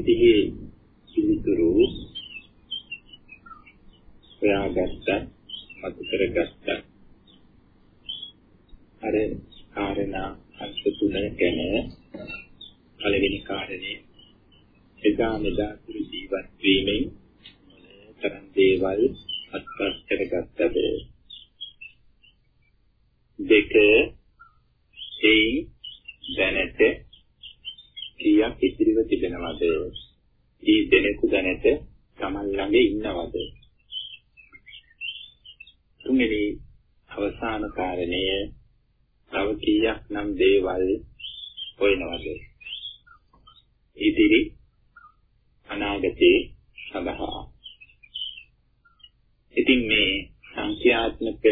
විදිහේ පිළිතුරු හොයාගත්ත මතු කරගත්ත. අර කාරණා අංශ තුන ගැන පළවෙනි කාරණේ එදා මෙදා කුරු ජීවත් වීමෙන් තරම් දේවල් අත්පත් කරගත්තද? දෙක එයින් දැනට කීයක් ඉතිරිව තිබෙනවද? ඊ දෙනෙකු දැනට Taman ළඟ ඉන්නවද? තුන්වෙනි අවසාන කාරණය තව කීයක් නම් දේවල් හොයනවද? ඉදිරි අනාගතේ සඳහා ඉතින් මේ සංඛ්‍යාත්මක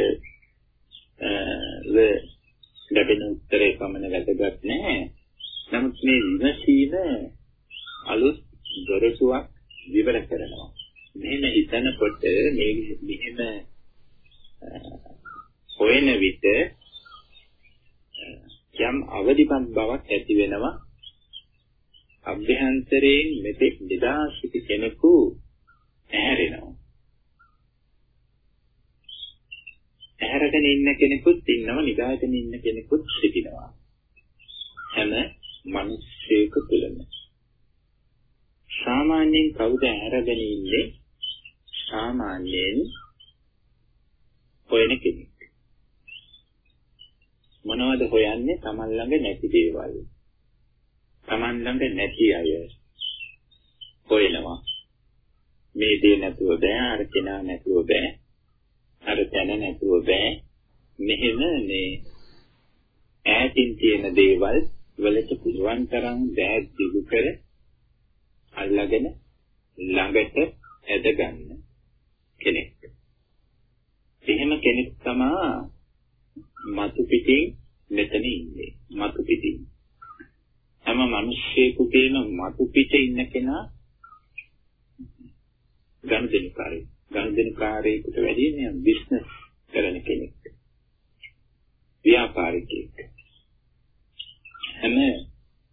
ලැබෙන උත්තරේ පමණ වැදගත් නැහැ. නමුත් මේ විමසීම අලුත් දොරටුවක් විවර කරනවා. මෙහෙම හිතනකොට මේ මෙහෙම හොයන විට යම් අවදිපත් බවක් ඇති වෙනවා. අභ්‍යන්තරයෙන් මෙතෙක් නිදා සිටි කෙනෙකු ඇහැරෙනවා. ඇහැරගෙන ඉන්න කෙනෙකුත් ඉන්නවා නිදාගෙන ඉන්න කෙනෙකුත් සිටිනවා. හැම මිනිස්සෙකු තුළම. සාමාන්‍යයෙන් කවුද ඇහැරගෙන ඉන්නේ? සාමාන්‍යයෙන් හොයන කෙනෙක්. මොනවද හොයන්නේ? Taman ළඟ නැති දේවල්. Taman ළඟ නැති අය හොයනවා. මේ දේ නැතුව බෑ, අර කෙනා නැතුව බෑ. අර තැන නැතුව බෑ. මෙහෙම මේ ඈතින් තියෙන දේවල් වලට පුළුවන් තරම් දැත් දිගු කර අල්ලාගෙන ළඟට ඇද ගන්න කෙනෙක්. එහෙම කෙනෙක් තමයි මතු පිටින් මෙතන ඉන්නේ. මතු පිටින්. හැම මිනිස්සෙකුගේම මතු පිට ඉන්න කෙනා ගනුදෙනුකාරයෙක්. ගනුදෙනුකාරයෙකුට වැඩිය මේ බිස්නස් කරන කෙනෙක්. ව්‍යාපාරිකයෙක්. හැම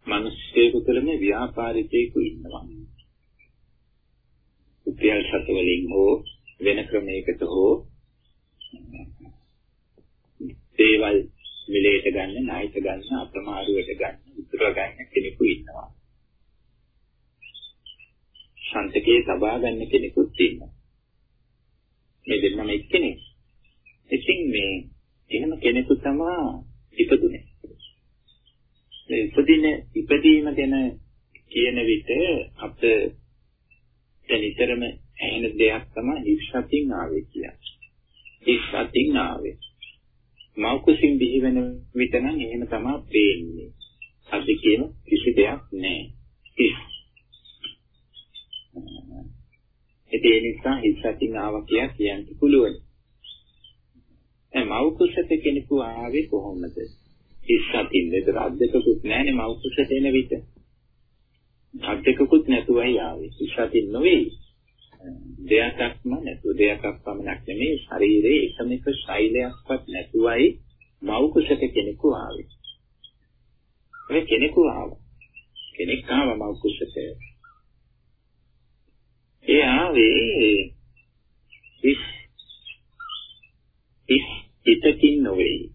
මිනිස්සෙකු තුළම ව්‍යාපාරිකයෙකු ඉන්නවා. උපයල් සතවලින් හෝ වෙන ක්‍රමයකට හෝ දේවල් මිලේට ගන්න, ණයට ගන්න, අප්‍රමාදයට ගන්න, උතුර ගන්න කෙනෙකු ඉන්නවා. ශාන්තකේ සබා ගන්න කෙනෙකුත් ඉන්නවා. මේ දෙන්නම එක්කෙනෙක්. ඉතින් මේ එහෙම කෙනෙකු තමයි ඉපදුනේ. මේ ඉපදින ඉපදීම ගැන කියන විට අප නිතරම ඇහෙන දෙයක් තමයි ඉස්සතින් ආවේ කියන්නේ. ඉස්සතින් ආවේ. මෞකුසින් බිහි වෙන විට නම් එහෙම තමයි පේන්නේ. අපි කියන කිසි දෙයක් නැහැ. ඒ නිසා ඉස්සතින් ආවා කියා කියන්න පුළුවන්. දැන් මෞකුසට කෙනෙකු ආවේ කොහොමද? ඉස්සතින් නේද අද්දකකුත් නැහැනේ මෞකුසට එන විට. අද්දකකුත් නැතුවයි ආවේ. ඉස්සතින් නොවේ. දෙයක්ක්ම නැතුව දෙයක්ක් පමණක් නෙමෙයි ශරීරයේ එකම එක ශෛලයක්වත් නැතුවයි මෞකුසට කෙනෙකු ආවේ. ඒ කෙනෙකු ආවා. කෙනෙක් ආවා මෞකුසට. ඒ ආවේ ඉස් ඉස් හිතකින් නොවේ.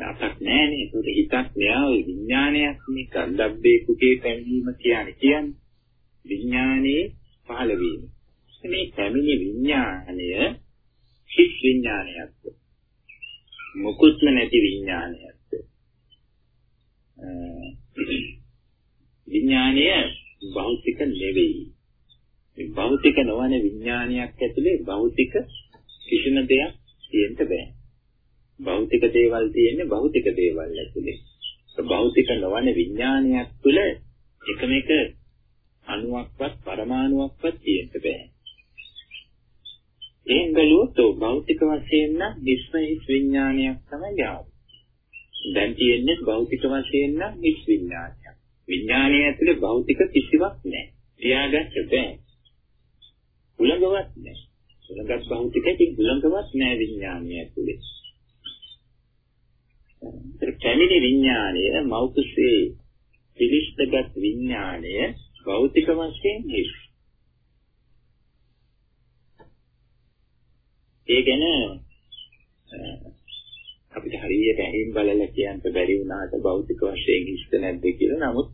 යාපක් නෑනේ. ඒක හිතක් නෑ විඥානයක් මේ කන්දබ්බේකුගේ පැමිණීම කියන්නේ කියන්නේ. විඥානයේ පහළ වීම. මේ පැමිණි විඥානය හිස් විඥානයක්ද? මුකුත්ම නැති විඥානයක්ද? විඥානය භෞතික නෙවෙයි. භෞතික නොවන විඥානයක් ඇතුලේ භෞතික කිසිම දෙයක් තියෙන්න බෑ. භෞතික දේවල් තියෙන්නේ භෞතික දේවල් ඇතුලේ. භෞතික නොවන විඥානයක් තුළ එකම එක අණුවක්වත් පරමාණුවක්වත් තියෙන්න බෑ. එයින් බැලුවොත් භෞතික වශයෙන් නම් විශ්වහිස් විඥානයක් තමයි ආවේ. දැන් තියෙන්නේ භෞතික වශයෙන් නම් හිස් විඥානයක්. විඥානය ඇතුලේ භෞතික කිසිවක් නැහැ. තියාගන්න බෑ. උලඟවත් නැහැ. උලඟත් භෞතිකකින් උලඟවත් නැහැ විඥානය ඇතුලේ. පැමිණි විඥානය මෞකසේ පිළිස්තගත් විඥානය භෞතික වශයෙන් හිස්. ඒ ගැන අපිට හරියට ඇහිම් බලලා කියන්න බැරි වුණාට භෞතික වශයෙන් හිස්ද නැද්ද කියලා. නමුත්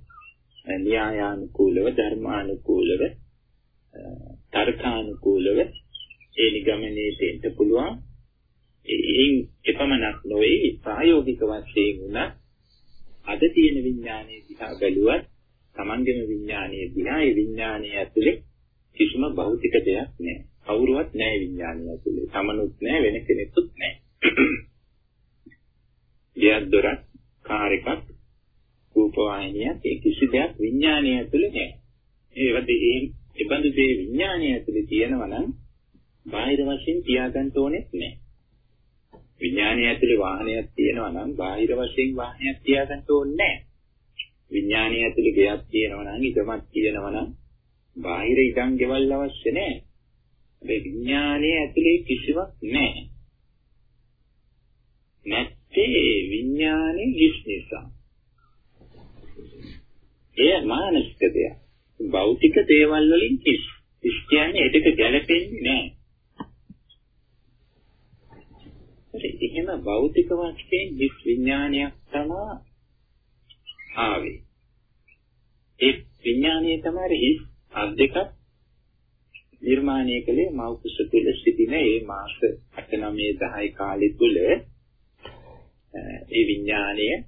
න්‍යායානුකූලව ධර්මානුකූලව තර්කානුකූලව ඒ නිගමනයේ දෙන්න පුළුවන්. ඒන් එපමණක් නොවේ ප්‍රායෝගික වශයෙන් උනත් අද තියෙන විඥානයේ දිහා බැලුවත් Tamangeම විඥානයේ දිහා ඒ විඥානයේ ඇතුලේ කිසිම භෞතික දෙයක් නැහැ. කවුරුවත් නැහැ විඥානය ඇතුලේ. තමනුත් නැහැ වෙන කෙනෙකුත් නැහැ. ගියක් දොරක් කාර් එකක් රූප වාහිනියක් ඒ කිසි දෙයක් විඥානය ඇතුලේ නැහැ. ඒවත් ඒ ඒබඳු දේ විඥානය ඇතුලේ තියෙනවා නම් බාහිර වශයෙන් තියාගන්න ඕනෙත් නැහැ. විඥානය ඇතුලේ වාහනයක් තියෙනවා නම් බාහිර වශයෙන් වාහනයක් තියාගන්න ඕනේ නැහැ. විඥානය ඇතුලේ ගෙයක් තියෙනවා නම් ඉදමක් තියෙනවා නම් බාහිර ඉඩම් ගෙවල් අවශ්‍ය නැහැ. මේ විඥානයේ ඇතුලේ කිසිවක් නැහැ. නැත්තේ විඥානයේ කිස් නිසා. එය මානසික දෙයක්. භෞතික දේවල් වලින් කිස්. කිස් කියන්නේ ඒකට ගැළපෙන්නේ නැහැ. එහෙම භෞතික වශයෙන් කිස් විඥානයක් තමයි ආවේ. ඒ විඥානයේ තමයි හිස් අත් දෙකක් නිර්මාණය කළේ මෞකස තුල සිටින ඒ මාස 8 9 10 කාලෙ තුල ඒ විඥාණය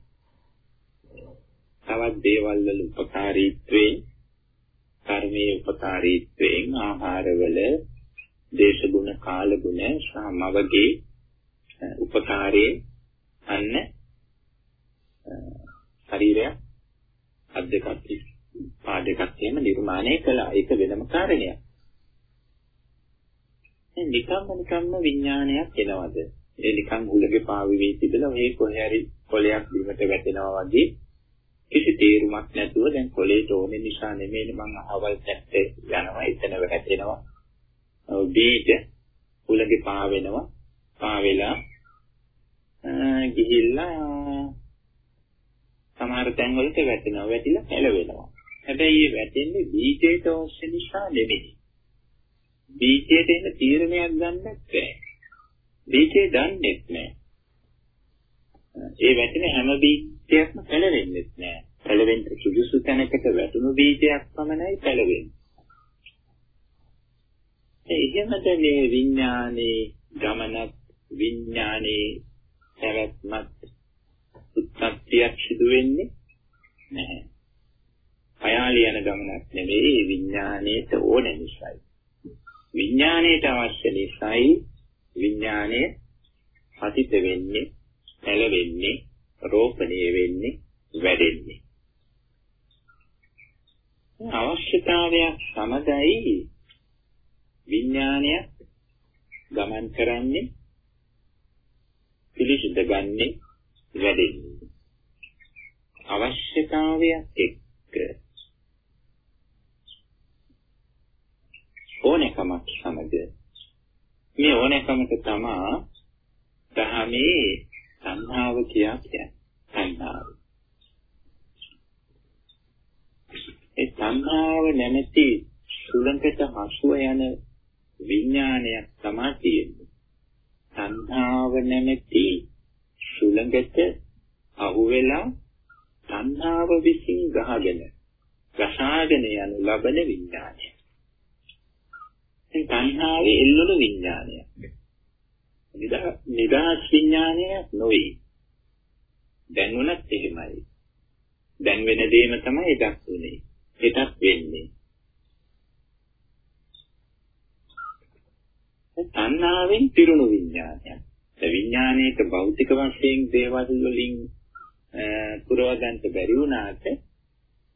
තවත් දේවල් වල උපකාරීත්වයෙන් කර්මයේ උපකාරීත්වයෙන් ආහාරවල දේශගුණ කාලගුණ සමවගේ උපකාරයේ අන්න ශරීරය අත් දෙකක් පා දෙකක් එහෙම නිර්මාණය කළා. ඒක වෙනම කාරණයක්. නිකම්ම නිකම්ම විඥානයක් එනවද? ඒ නිකන් උලගේ පාවි වී තිබෙලා මේ කොහේ හරි කොලයක් බිමට වැටෙනවා වගේ කිසි තේරුමක් නැතුව දැන් කොලේට ඕනේ නිසා නෙමෙයි මං අහවල් පැත්තේ යනවා එතන වැටෙනවා. බීජ උලගේ පා වෙනවා. පා වෙලා ගිහිල්ලා සමහර තැන් වලට වැටෙනවා. වැටිලා පැලවෙනවා. හැබැයි මේ වැටෙන්නේ බීජයට අවශ්‍ය නිසා නෙමෙයි. බීජයට එන තීරණයක් ගන්නත් බැහැ. බීජේ දන්නේ නැහැ. ඒ වැටෙන හැම බීජයක්ම පැලවෙන්නේ නැහැ. පැලවෙන්න සුදුසු තැනකට වැටුණු බීජයක් පමණයි පැලවෙන්නේ. ඒ එහෙමද මේ විඥානේ ගමනක් විඥානේ පැවැත්මත් උත්පත්තියක් සිදු වෙන්නේ නැහැ. අයාලි යන ගමනක් නෙවෙයි විඥාණයට ඕන නිසායි. විඥාණයට අවශ්‍ය නිසායි විඥාණය පතිත වෙන්නේ, පැලවෙන්නේ, රෝපණය වෙන්නේ, වැඩෙන්නේ. අවශ්‍යතාවයක් සමගයි විඥාණය ගමන් කරන්නේ පිළිසිඳ ගන්නේ වැඩෙන්නේ අවශ්‍යතාවයක් එක්ක ඕනෑකමක් සමග මේ ඕනෑකමට තමා දහමේ සංහාව කියා කියන්නේ. සංහාව. ඒ සංහාව නැමැති සුලංකට හසුව යන විඥානයක් තමයි තියෙන්නේ. සංහාව නැමැති සුලංගට අහුවෙලා සංහාව විසින් ගහගෙන ගසාගෙන යනු ලබන විඥානය. ඉතින් තණ්හාවේ එල්ලුණු විඥානයක්. නිදහස් විඥානයක් නොවේ. දැන් උනත් එහෙමයි. දැන් වෙන දේම තමයි එදත් උනේ. එදත් වෙන්නේ. තණ්හාවෙන් පිරුණු විඥානයක්. ඒ විඥානයේක භෞතික වශයෙන් දේවල් වලින් පුරව ගන්නට බැරි වුණාට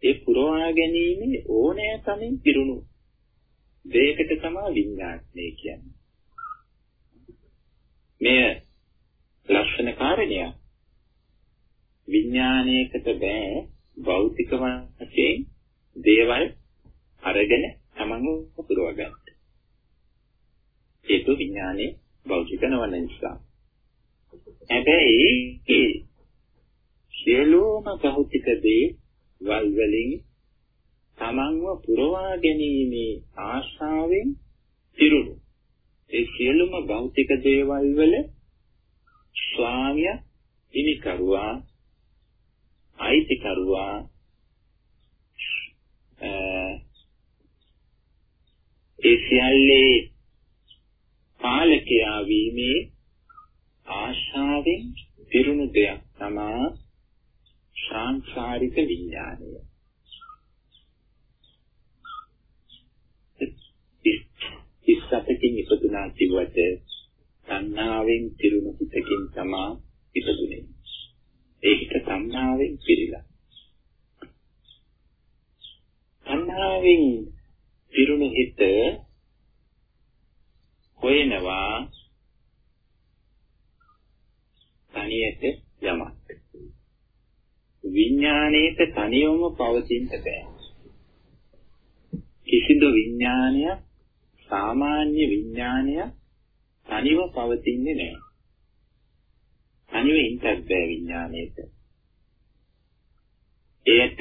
ඒ පුරවා ගැනීම ඕනෑකමින් පිරුණු දෙයකට තමයි විඥානය කියන්නේ. මෙය ලක්ෂණ කාරණයක්. විඥානයකට බෑ භෞතික වශයෙන් දේවල් අරගෙන තමන්ව පුරව ගන්න. ඒක විඥානේ භෞතික නොවන නිසා. හැබැයි සියලුම භෞතික දේ වල් වලින් තමන්ව පුරවා ගැනීමේ ආශාවෙන් පිරුණු ඒ සියලුම භෞතික දේවල් වල ස්වාමිය හිමිකරුවා අයිතිකරුවා ඒ සියල්ලේ පාලකයා වීමේ ආශාවෙන් පිරුණු දෙයක් තමයි සංසාරික විඥානය. ඉස්සතකින් ඉපදුනා කිව්වට තණ්හාවෙන් පිරුණු හිතකින් තමයි ඉපදුනේ. ඒ හිත තණ්හාවෙන් පිරීලා. තණ්හාවෙන් පිරුණු හිත හොයනවා තනියට යමක්. විඥාණයට තනියම පවතින්න බෑ. කිසිදු විඥානයක් සාමාන්‍ය විඥානයක් තනිව පවතින්නේ නැහැ. තනිව ඉන්නත් බෑ විඥාණයට. එයට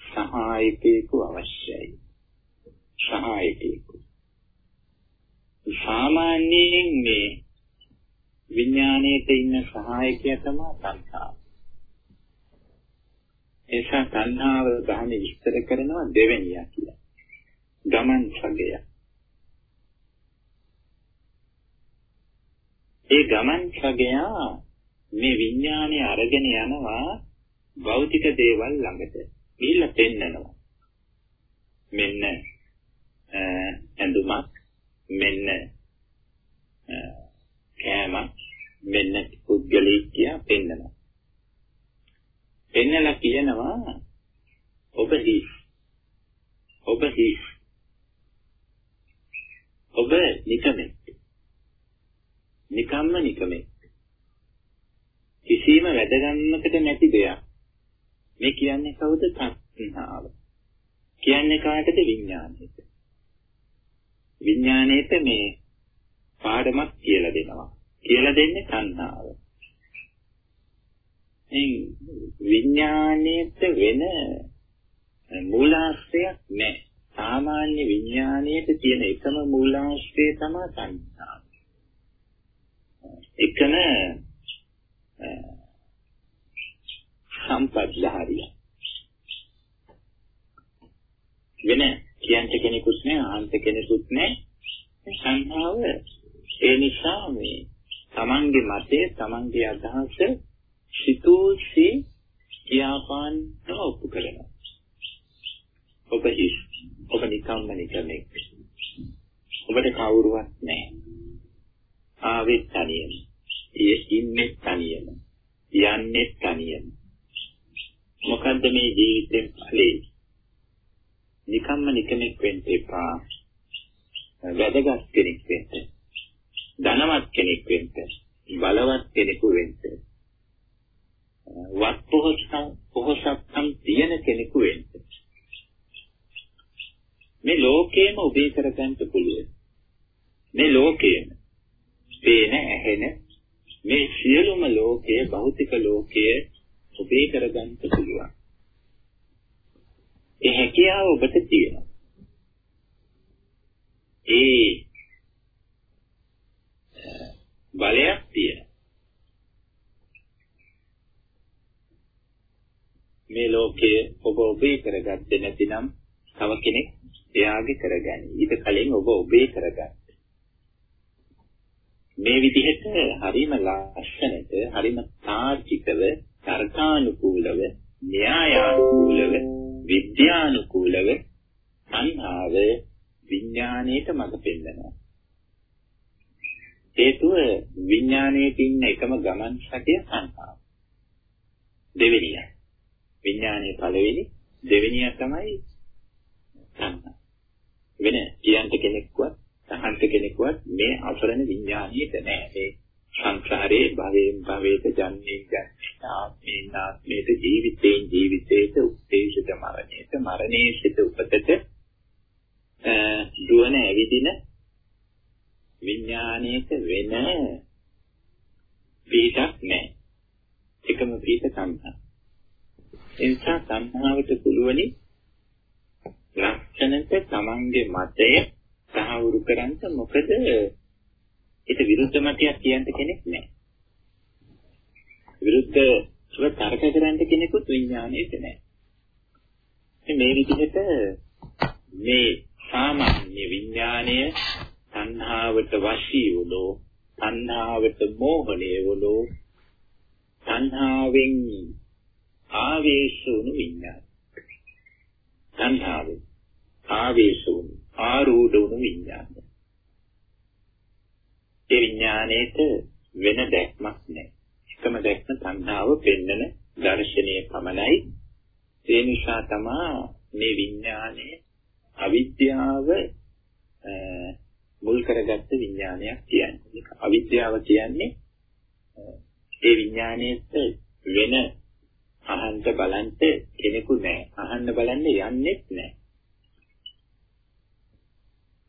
සහායකයෙකු අවශ්‍යයි. සහායකයෙකු. සාමාන්‍යයෙන් මේ විඥාණයට ඉන්න සහායකයා තමයි සංඛාර. ඒසා තණ්හාව ගහන විස්තර කරනවා දෙවෙනියා කියලා. ගමන් සගය. ඒ ගමන් සගයා මේ විඥානය අරගෙන යනවා භෞතික දේවල් ළඟට. ගිහිල්ලා පෙන්නනවා. මෙන්න ඇඳුමක් මෙන්න කෑමක් මෙන්න පුද්ගලෙක් කියා පෙන්නනවා. පෙන්නලා කියනවා ඔබ හිස්. ඔබ හිස්. ඔබ නිකමෙක්. නිකම්ම නිකමෙක්. කිසිම වැදගත්මකට නැති දෙයක්. මේ කියන්නේ කවුද? තණ්හාව. කියන්නේ කාටද විඥාණයට. විඥාණයට මේ පාඩමක් කියලා දෙනවා. කියලා දෙන්නේ තණ්හාව. මේ විඥාණයට වෙන මූලාශ්‍රයක් නැහැ. සාමාන්‍ය විඥාණයට තියෙන එකම මූලාශ්‍රය තමයි තණ්හාව. එකම සම්පත්ලාරිය. වෙන කියන්න කෙනෙකුත් නෑ අහන්ත කෙනෙකුත් නෑ. සංහාව ඒ නිසා මේ තමන්ගේ මතය තමන්ගේ අදහස සිතූසි කියාපාන්න ඔප්පු කරනවා. ඔබ හිස් ඔබ නිකම්ම නිකමෙක්. ඔබට කවුරුවත් නැහැ ආවෙත් තනියම. ඉන්නේ තනියම. යන්නේ තනියම. මොකද්ද මේ ජීවිතේ ඵලේ? නිකම්ම නිකමෙක් වෙන්න එපා. වැදගත් කෙනෙක් වෙන්න. ධනවත් කෙනෙක් වෙන්න. බලවත් කෙනෙකු වෙන්න. වත් පොහොසත්ම් පොහොසත්ම් තියෙන කෙනෙකු වෙන්න. මේ ලෝකේම උදේ කරගන්න පුළුවන්. මේ ලෝකේම පේන ඇහෙන මේ සියලුම ලෝකයේ භෞතික ලෝකයේ ඔබේ කරගන්න පුළුවන්. ඒ හැකියාව ඔබට තියෙනවා. ඒ බලයක් තියෙනවා. මේ ලෝකයේ ඔබ ඔබේ කරගත්තේ නැතිනම් තව කෙනෙක් එයාගේ කරගනි. ඊට කලින් ඔබ ඔබේ කරගන්න. මේ විදිහට හරිම ලස්සනට හරිම තාර්කිකව තර්කානුකූලව න්‍යායානුකූලව විද්‍යානුකූලව සංහාව විඥාණයට මඟ පෙන්නනවා හේතුව විඥාණයේ තියෙන එකම ගමන් සතිය සංහාව දෙවෙනිය. විඥානයේ පළවෙනි දෙවෙනිය තමයි සංහාව වෙන කියන්ට කෙනෙක්වත් සහන්ත කෙනෙක්වත් මේ අසරණ විඥාණයට නෑ. මේ සංසාරේ භවයෙන් භවයට ජන්මයෙන් ජන්මයට ආත්මයෙන් ආත්මයට ජීවිතයෙන් ජීවිතයට උත්තේජිත මරණයට මරණයේ සිට උපතට දුවන ඇවිදින විඥාණයට වෙන පිටක් නැහැ. එකම පිට සංහා. එනිසා සංහාවට පුළුවනි ලක්ෂණට තමන්ගේ මතය සාහවුරු කරන්ත මොකද ඒක විරුද්ධ මතයක් කියන්න කෙනෙක් නැහැ. විරුද්ධව තර්ක කරන්න කෙනෙකුත් විඥානයේද නැහැ. මේ විදිහට මේ සාමාන්‍ය විඥානය තණ්හාවට වශී වුණෝ තණ්හාවට මෝහණය වුණෝ තණ්හාවෙන් ආවේශ වුණු විඥාන තණ්හාවෙන් ආවේශ වුණු ආරූඪ වුණු විඥාන ඒ විඥාණයට වෙන දැක්මක් නැහැ එකම දැක්ම තණ්හාව පෙන්නන දර්ශනීය පමණයි ඒ නිසා තමයි මේ විඥානයේ අවිද්‍යාව මුල් කරගත්ත විඥානයක් කියන්නේ. අවිද්‍යාව කියන්නේ ඒ විඥානයේත් වෙන අහන්න බලන්න කෙනෙකු නැහැ. අහන්න බලන්න යන්නෙත් නැහැ.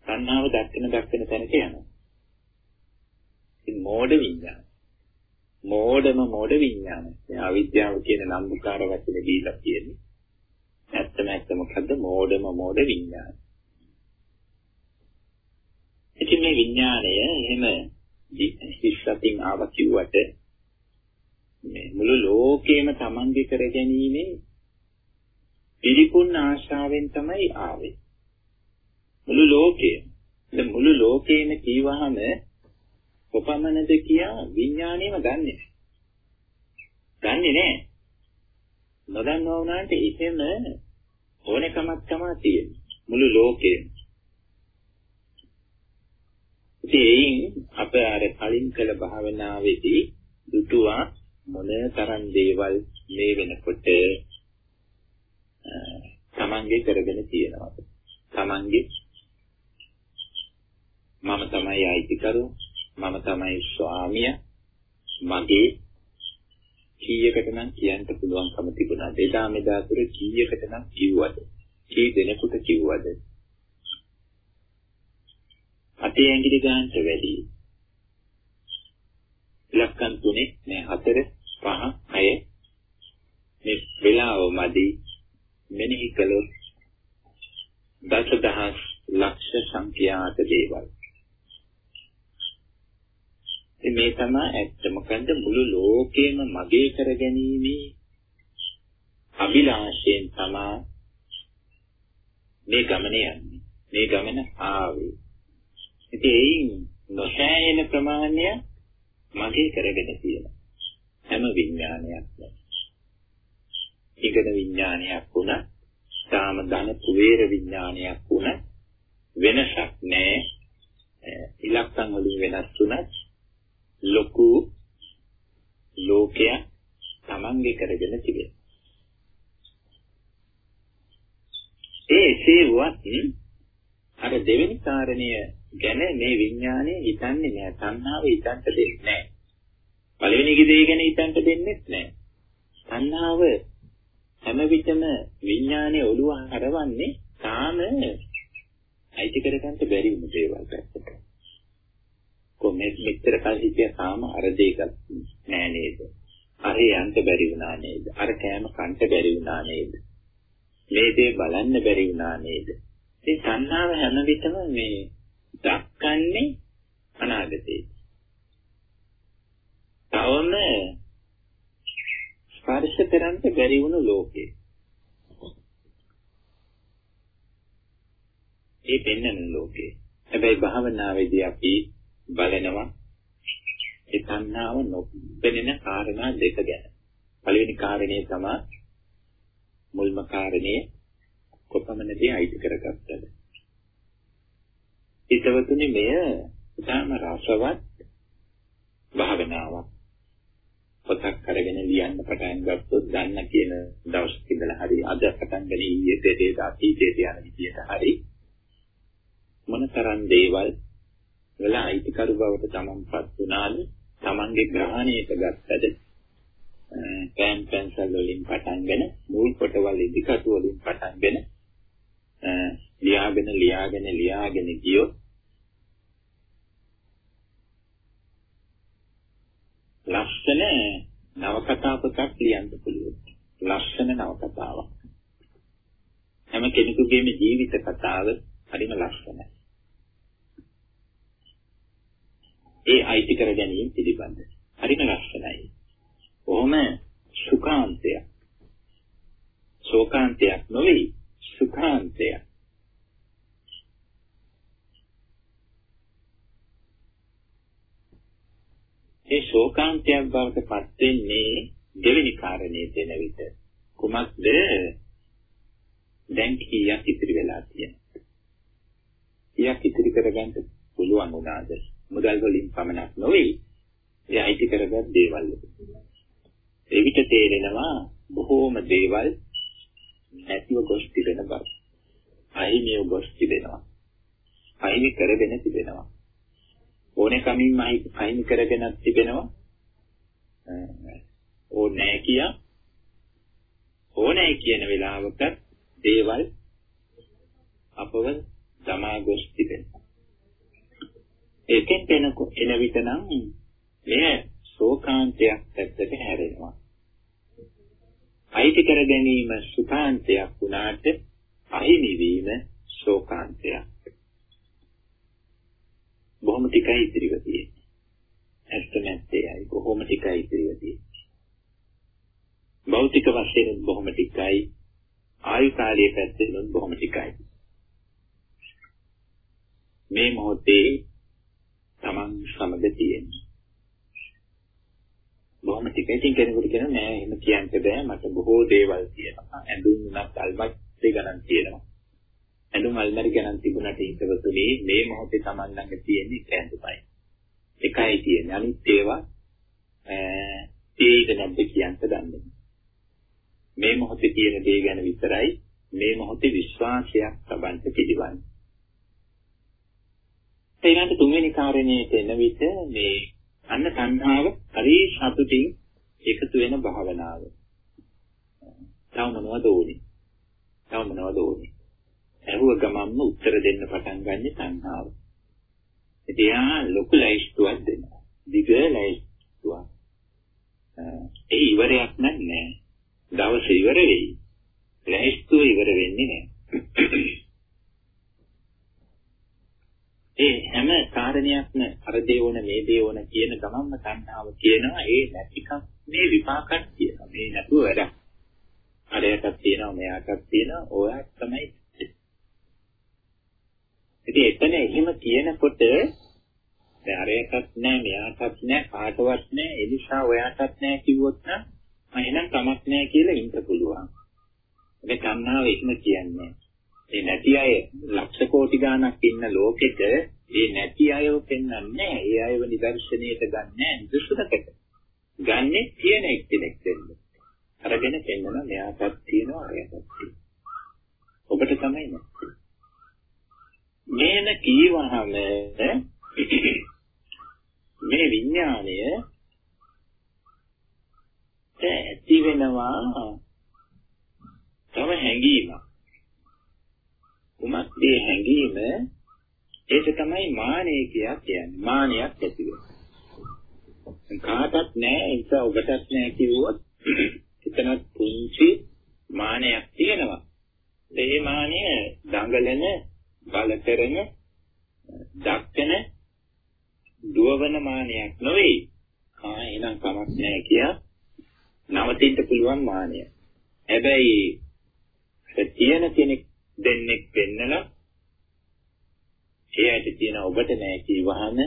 සංනාව දක්වන දක්වන තැනට යනවා. ඉතින් මෝඩ විඥාන. මෝඩම මෝඩ විඥාන. දැන් අවිද්‍යාව කියන නම්බුකාර වචනේ දීලා කියන්නේ. ඇත්තම ඇත්ත මොකද්ද? මෝඩම මෝඩ විඥාන. ඉතින් මේ විඥාණය එහෙම හිස්සතින් ආව කිව්වට මේ මුළු ලෝකේම තමන්ගේ කරගැනීමේ පිළිකුල් ආශාවෙන් තමයි ආවේ. මුළු ලෝකේම. දැන් මුළු ලෝකේම කීවහම කොපමණද කියා විඥාණයම දන්නේ නැහැ. දන්නේ නැහැ. නොදන්නවා වුණාට එහෙම ඕනකමක් තමයි තියෙන්නේ. මුළු ලෝකේම. ඉතින් අප අර කලින් කළ භාවනාවේදී දුටුවා මොන තරම් දේවල් මේ වෙනකොට තමන්ගේ කරගෙන තියෙනවද තමන්ගේ මම තමයි අයිතිකරු මම තමයි ස්වාමිය. මගේ කීයකට නම් කියන්න පුළුවන්කම තිබුණාද එදා මෙදා තුර කීයකට නම් කිව්වද? කී දෙනෙකුට කිව්වද? අතේ ඇඟිලි ගන්නට වැඩි. ඉලක්කම් තුනේ නෑ. හතර පහ හය. මේ වෙලාව මදි. මෙනෙහි කළොත් දසදහස් ලක්ෂ සංඛ්‍යාත දේවල්. මේ තමයි ඇත්ත මොකන්ද මුළු ලෝකෙම මගේ කරගැනීමේ අභිලාෂයෙන් තමයි මේ ගමන යන්නේ. මේ ගමන ආවේ. ඉතින් ඒයින් නොසෑයෙන ප්‍රමාණය මගේ කරගෙන තියෙනවා. හැම විඥානයක්ම. ඉගෙන විඥානයක් වුණා, සාම ධන කුවේර විඥානයක් වුණා වෙනසක් නැහැ. ඉලක්කම් වලින් වෙනස් වුණත් ලොකු ලෝකයක් Tamange කරගෙන තිබෙනවා. ඒ සේවත් අර දෙවෙනි කාරණය ගැන මේ විඥානය හිතන්නේ නෑ. තණ්හාව හිතන්න දෙන්නේ නෑ. පළවෙනි දේ ගැන හිතන්න දෙන්නේ නෑ. තණ්හාව හැම විටම විඥානයේ ඔළුව හරවන්නේ තාම අයිති කරගන්න බැරි වුණු දේවල් පැත්තට. කොහොමද මෙච්චර කල් හිටිය තාම අර දෙයක් නෑ නේද? අර යන්න බැරි වුණා නේද? අර කෑම කන්න බැරි වුණා නේද? මේ දේ බලන්න බැරි වුණා නේද? ඒ තණ්හාව හැම විටම මේ දක්කන්නේ අනාගතේ. තවම ස්පර්ශ කරන්න බැරි වුණු ලෝකේ. ඒ පෙන්වන ලෝකේ. හැබැයි භාවනාවේදී අපි බලනවා ඒ තණ්හාව නොපෙනෙන කාරණා දෙක ගැන. පළවෙනි කාරණේ තමයි මුල්ම කාරණේ කොපමණදී අයිති කරගත්තද? හිතවතුනි මෙය ඉතාම රසවත් භාවනාවක්. පොතක් අරගෙන ලියන්න පටන් ගත්තොත් ගන්න කියන දවසක ඉඳලා හරි අද පටන් ගන්න ඊයේ දෙදේ අතීතයේ යන විදියට හරි මොනතරම් දේවල් වල අයිතිකරු බවට තමන්පත් වුණාද තමන්ගේ ග්‍රහණයට ගත්තද පෑන් පැන්සල් වලින් පටන්ගෙන මූල් පොටවල් ඉදිකටු වලින් පටන්ගෙන ලියාගෙන ලියාගෙන ලියාගෙන ගියොත් ලස්සන නවකතා පොතක් ලියන්න පුළුවන්. ලස්සන නවකතාවක්. හැම කෙනෙකුගේම ජීවිත කතාව හරිම ලස්සනයි. ඒ අයිති කර ගැනීම පිළිබඳ හරිම ලස්සනයි. කොහොම සුඛාන්තයක්. ශෝකාන්තයක් නොවේ සුඛාන්තයක්. ඒ ශෝකාන්තයක් බවට පත් වෙන්නේ දෙවෙනි කාරණේ දෙන විට කුමක්ද දැන් කීයක් ඉතිරි වෙලා තියෙනවද කීයක් ඉතිරි කරගන්න පුළුවන් වුණාද මුදල් වලින් පමණක් නොවේ. ඒ අයිති කරගත් දේවල් ඒ විට තේරෙනවා බොහෝම දේවල් නැතිව ගොස් තිබෙන බව. අහිමිව ගොස් තිබෙනවා. අහිමි කරගෙන තිබෙනවා. ඕනේ කමින් අහිමි කරගෙනත් තිබෙනවා. ඕනේ කියා. ඕනේ කියන වෙලාවක දේවල් අපව තමා ගොස් තිබෙනවා. ඒකෙන් එන එන විට නම් මෙය ශෝකාන්තයක් පැත්තට හැරෙනවා අයිති කර ගැනීම සුඛාන්තයක් වුණාට අහිමි වීම ශෝකාන්තයක් බොහොම ටිකයි ඉතිරිව තියෙන්නේ. ඇත්ත නැත්තේයි බොහොම ටිකයි ඉතිරිව තියෙන්නේ. භෞතික වශයෙන් බොහොම ටිකයි ආයු කාලයේ පැත්තෙන් බොහොම ටිකයි. මේ මොහොතේ Taman සමග තියෙන්නේ. බොහොම ටික ඉතින් කෙනෙකුට කියන නෑ එහෙම කියන්න බෑ මට බොහෝ දේවල් තියෙනවා. ඇඳුම් උනත් අල්මත් ගණන් තියෙනවා. ඇඳුම් අල්මාරි ගණන් තිබුණාට හිතවතුනේ මේ මොහොතේ Taman ළඟ තියෙන එක ඇඳුමයි. එකයි තියෙන්නේ. අනිත් ඒවා තේිද නැද්ද කියන්න දන්නේ මේ මොහොතේ තියෙන දේ ගැන විතරයි මේ මොහොතේ විශ්වාසයක් සබන්ත පිළිවන්නේ. ඊළඟ තුන්වෙනි කාරණේට එන විට මේ අන්න සංහාව හරි සතුටින් එකතු වෙන භාවනාව. තව මොනවද ඕනේ? තව මොනවද ඕනේ? ඇහුව ගමන්ම උත්තර දෙන්න පටන් ගන්න තණ්හාව. ඉතින් යා ලොකු ලයිස්තුවක් දෙනවා. දිග ලයිස්තුවක්. ඒ ඉවරයක් නැහැ. දවස ඉවර වෙයි. ලයිස්තුව ඉවර වෙන්නේ නැහැ. ඒ හැම කාරණයක්ම අර දේවන මේ දේවන කියන ගමන්ම තණ්හාව කියනවා ඒ නැතිකම් මේ විපාකක් කියනවා. මේ නැතුව වැඩක්. අරයටක් තියෙනවා මෙයාටක් තියෙනවා ඔයා තමයි ඉතින් එතන එහෙම කියනකොට දැන් අරයටත් නෑ මෙයාටත් නෑ කාටවත් නෑ ඒ නිසා ඔයාටත් නෑ කිව්වොත් නම් මම එහෙනම් කමක් නෑ කියලා ඉන්න පුළුවන්. මේ කන්නාව එහෙම කියන්නේ. ඒ නැති අය ලක්ෂ කෝටි ගාණක් ඉන්න ලෝකෙට ඒ නැති අයව පෙන්වන්නේ ඒ අයව නිදර්ශනයට ගන්නෑ දුසුදකට. ගන්නෙ තියෙන එක්කෙනෙක් දෙන්න. අරගෙන පෙන්වන මෙයාටත් තියෙනවා අරයටත් තියෙනවා. ඔබට තමයි නැත්තේ. මේන කීවහම මේ විඥාණය ඇති වෙනවා තව හැඟීමක්. කුමක්ද මේ හැඟීම? ඒක තමයි මානය කියන්නේ. මානයක් ඇති වෙනවා. කාටත් නෑ ඒක ඔබටත් නෑ කිව්වොත් එතනත් පුංචි මානයක් තියෙනවා. ඒ මානය දඟලන බල කරන දක්කන දුවවන මානයක් නොවේ. ආ එහෙනම් කමක් නැහැ කියා නවතින්න පුළුවන් මානය. හැබැයි තියෙන කෙනෙක් දෙන්නෙක් වෙන්නලා එයාට තියෙන ඔබට නැහැ කිවහම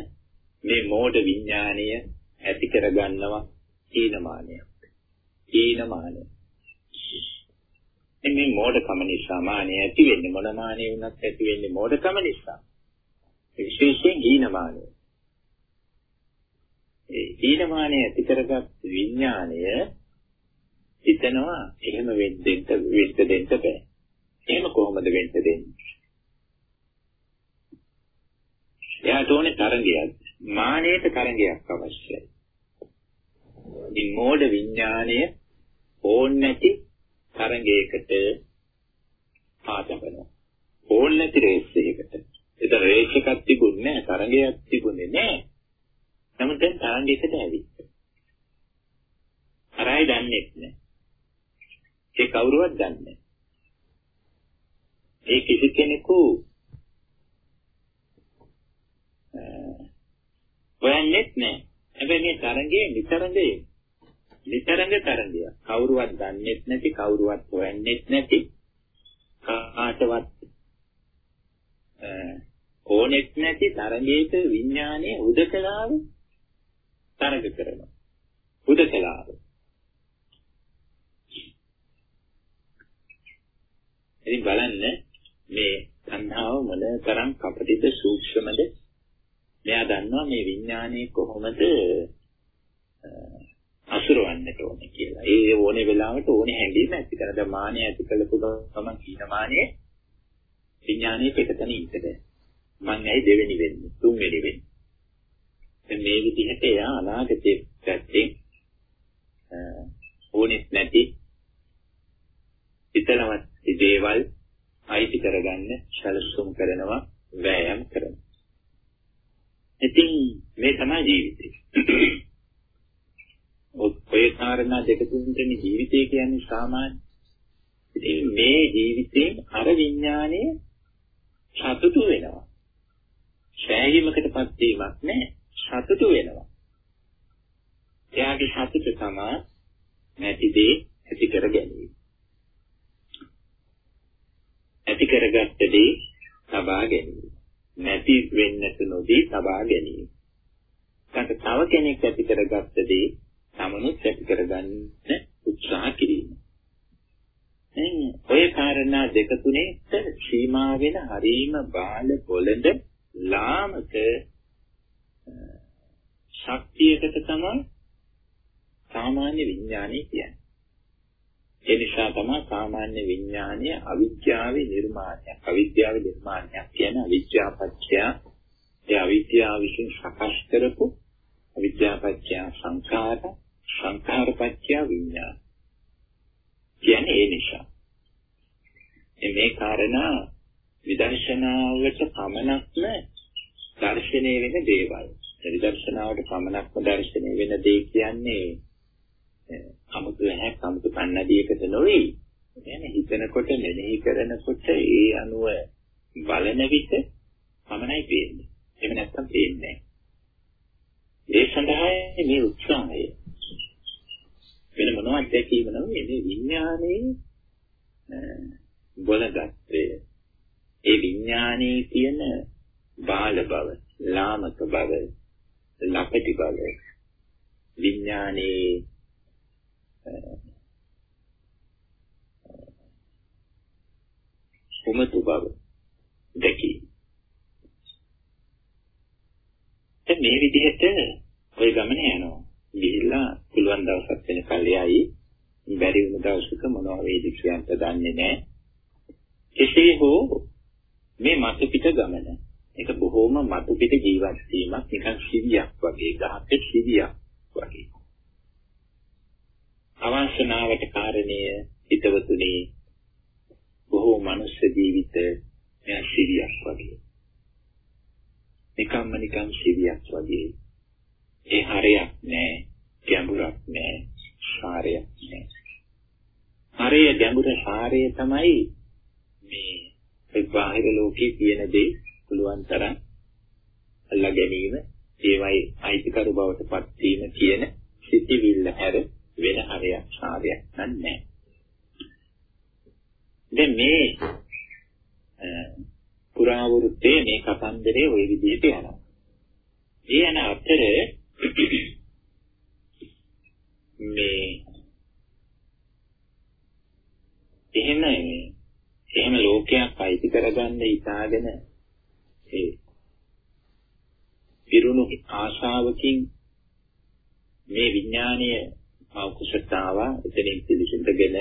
මේ මෝඩ විඥාණය ඇති කරගන්නවා තීනමානයක්. තීනමානය. මේ මෝඩකම නිසා මානෙ ඇති වෙන්නේ මොන මානෙ වුණත් ඇති වෙන්නේ මෝඩකම නිසා. විශේෂයෙන් හීනමානය. ඒ හීනමානය ඇති කරගත් විඥාණය හිතනවා එහෙම වෙන්න වෙන්න දෙන්න බෑ. එහෙම කොහොමද වෙන්න දෙන්නේ? එයාට ඕනේ තරංගයක්. මානෙට තරංගයක් අවශ්‍යයි. ඉතින් මෝඩ විඥාණය ඕන් නැති තරඟයකට පාදවනවා. ඕල් නැති රේස් එකකට. ඒක රේස් එකක් තිබුණේ නැහැ, තරඟයක් තිබුණේ නැහැ. නමුත් දැන් තරඟයකට ඇවිත්. අරයි දන්නේ නැහැ. ඒ කවුරුවත් දන්නේ නැහැ. ඒ කිසි කෙනෙකු හොයන්නේත් නැහැ. හැබැයි මේ තරංගයේ නිතරංගයේ නිතරංග තරංගය. කවුරුවත් දන්නේත් නැති, කවුරුවත් හොයන්නේත් නැති කාටවත් ඕනෙත් නැති තරංගයක විඥානයේ උදකලාව තරඟ කරනවා. උදකලාව. ඉතින් බලන්න මේ තණ්හාව මොන තරම් කපටිද සූක්ෂමද මෙයා දන්නවා මේ විඥානයේ කොහොමද අසුරවන්නට ඕනේ කියලා. ඒ ඕනේ වෙලාවට ඕනේ හැඟීම ඇති කරලා දැන් මානෙ ඇති කළපු ගමන් කියන මානෙ විඥානයේ පිටතන ඉන්නද. මං ඇයි දෙවෙනි වෙන්නේ තුන්වෙනි වෙන්නේ. දැන් මේ විදිහට එයා අනාගතයේ පැත්තේ ඕනෙත් නැති හිතනවත් දේවල් අයිති කරගන්න සැලසුම් කරනවා වෑයම් කරනවා. ඉතින් මේ තමයි ජීවිතේ. ඔය කාරණා දෙක තුනකින් ජීවිතය කියන්නේ සාමාන්‍ය. ඉතින් මේ ජීවිතේ අර විඥානයේ සතුටු වෙනවා. ශෑහීමකටපත් වීමක් නැහැ. සතුටු වෙනවා. එයාගේ සතුට තමයි නැති දේ ඇති කර ගැනීම. ඇති කරගත්ත දේ තබා ගැනීම. නැති වෙන්නට නොදී තබා ගැනීම. කට තව කෙනෙක් ඇති කරගත්ත දේ තමනුත් ඇති කරගන්න උත්සාහ කිරීම. ඔය කාරණා දෙක තුනේට සීමා වෙන හරීම බාල බොළඳ ලාමක ශක්තියකට තමයි සාමාන්‍ය විඥානය කියන්නේ. ඒ නිසා තමයි සාමාන්‍ය විඥානය අවිද්‍යාවේ නිර්මාණයක්. අවිද්‍යාවේ නිර්මාණයක් කියන අවිද්‍යාපත්‍ය ඒ අවිද්‍යාව විසින් සකස් කරපු අවිද්‍යාපත්‍ය සංඛාර සංඛාරපත්‍ය විඥාන. කියන්නේ ඒ නිසා. මේ කාරණා විදර්ශනාවට පමණක්ම දර්ශනය වෙන දේවල්. විදර්ශනාවට පමණක්ම දර්ශනය වෙන දේ කියන්නේ 아무තු හැක් 아무තු පන්නදීකට නොවේ. කියන්නේ හිතනකොට මෙනෙහි කරනකොට ඒ අනුව බලන විට පමණයි පේන්නේ. එහෙම නැත්නම් පේන්නේ ඒ සඳහා මේ උත්සාහය වෙන මොනවද දැකීම නෙවෙයි මේ විඥානයේ බොලගත්තේ ඒ විඥානයේ තියෙන බාල බව, ලාමක බව, ලපටි බව විඥානයේ උමතු බව දැකි. දැන් මේ විදිහට ওই ගමන යනවා. ගිහිල්ලා පුළුවන් දවසක් වෙනකල් යයි. බැරි වුණ දවසක මොනවා වේද කියන්න දන්නේ නැහැ. කෙසේ හෝ මේ මතු පිට ගමන ඒක බොහොම මතු පිට ජීවත් වීමක් නිකන් සිවියක් වගේ ගහක සිවියක් වගේ. අවශ්‍යනාවට කාරණය හිතවතුනි බොහෝ මනුෂ්‍ය ජීවිත මෙයා සිවියක් වගේ. නිකම්ම නිකම් සිවියක් වගේ. ඒ හරයක් නෑ, ගැඹුරක් නෑ, සාරයක් නෑ. හරය ගැඹුර සාරය තමයි මේ බාහිර ලෝකයේ තියෙන දේ පුළුවන් තරම් අල්ලා ගැනීම, ඒවයි අයිතිකරු බවට පත් වීම කියන සිතිවිල්ල හැර වෙන හරයක් සාරයක් නැහැ. දැන් මේ පුරාවෘත්තේ මේ කතන්දරේ ওই විදිහට යනවා. ඒ යන අතර මේ එහෙම එහෙම ලෝකයක් අයිති කරගන්න ඉතාලගෙන ඒ පිරුණු ආශාවකින් මේ විඥානීය කුසතාව එතනින් පිළිසිඳගෙන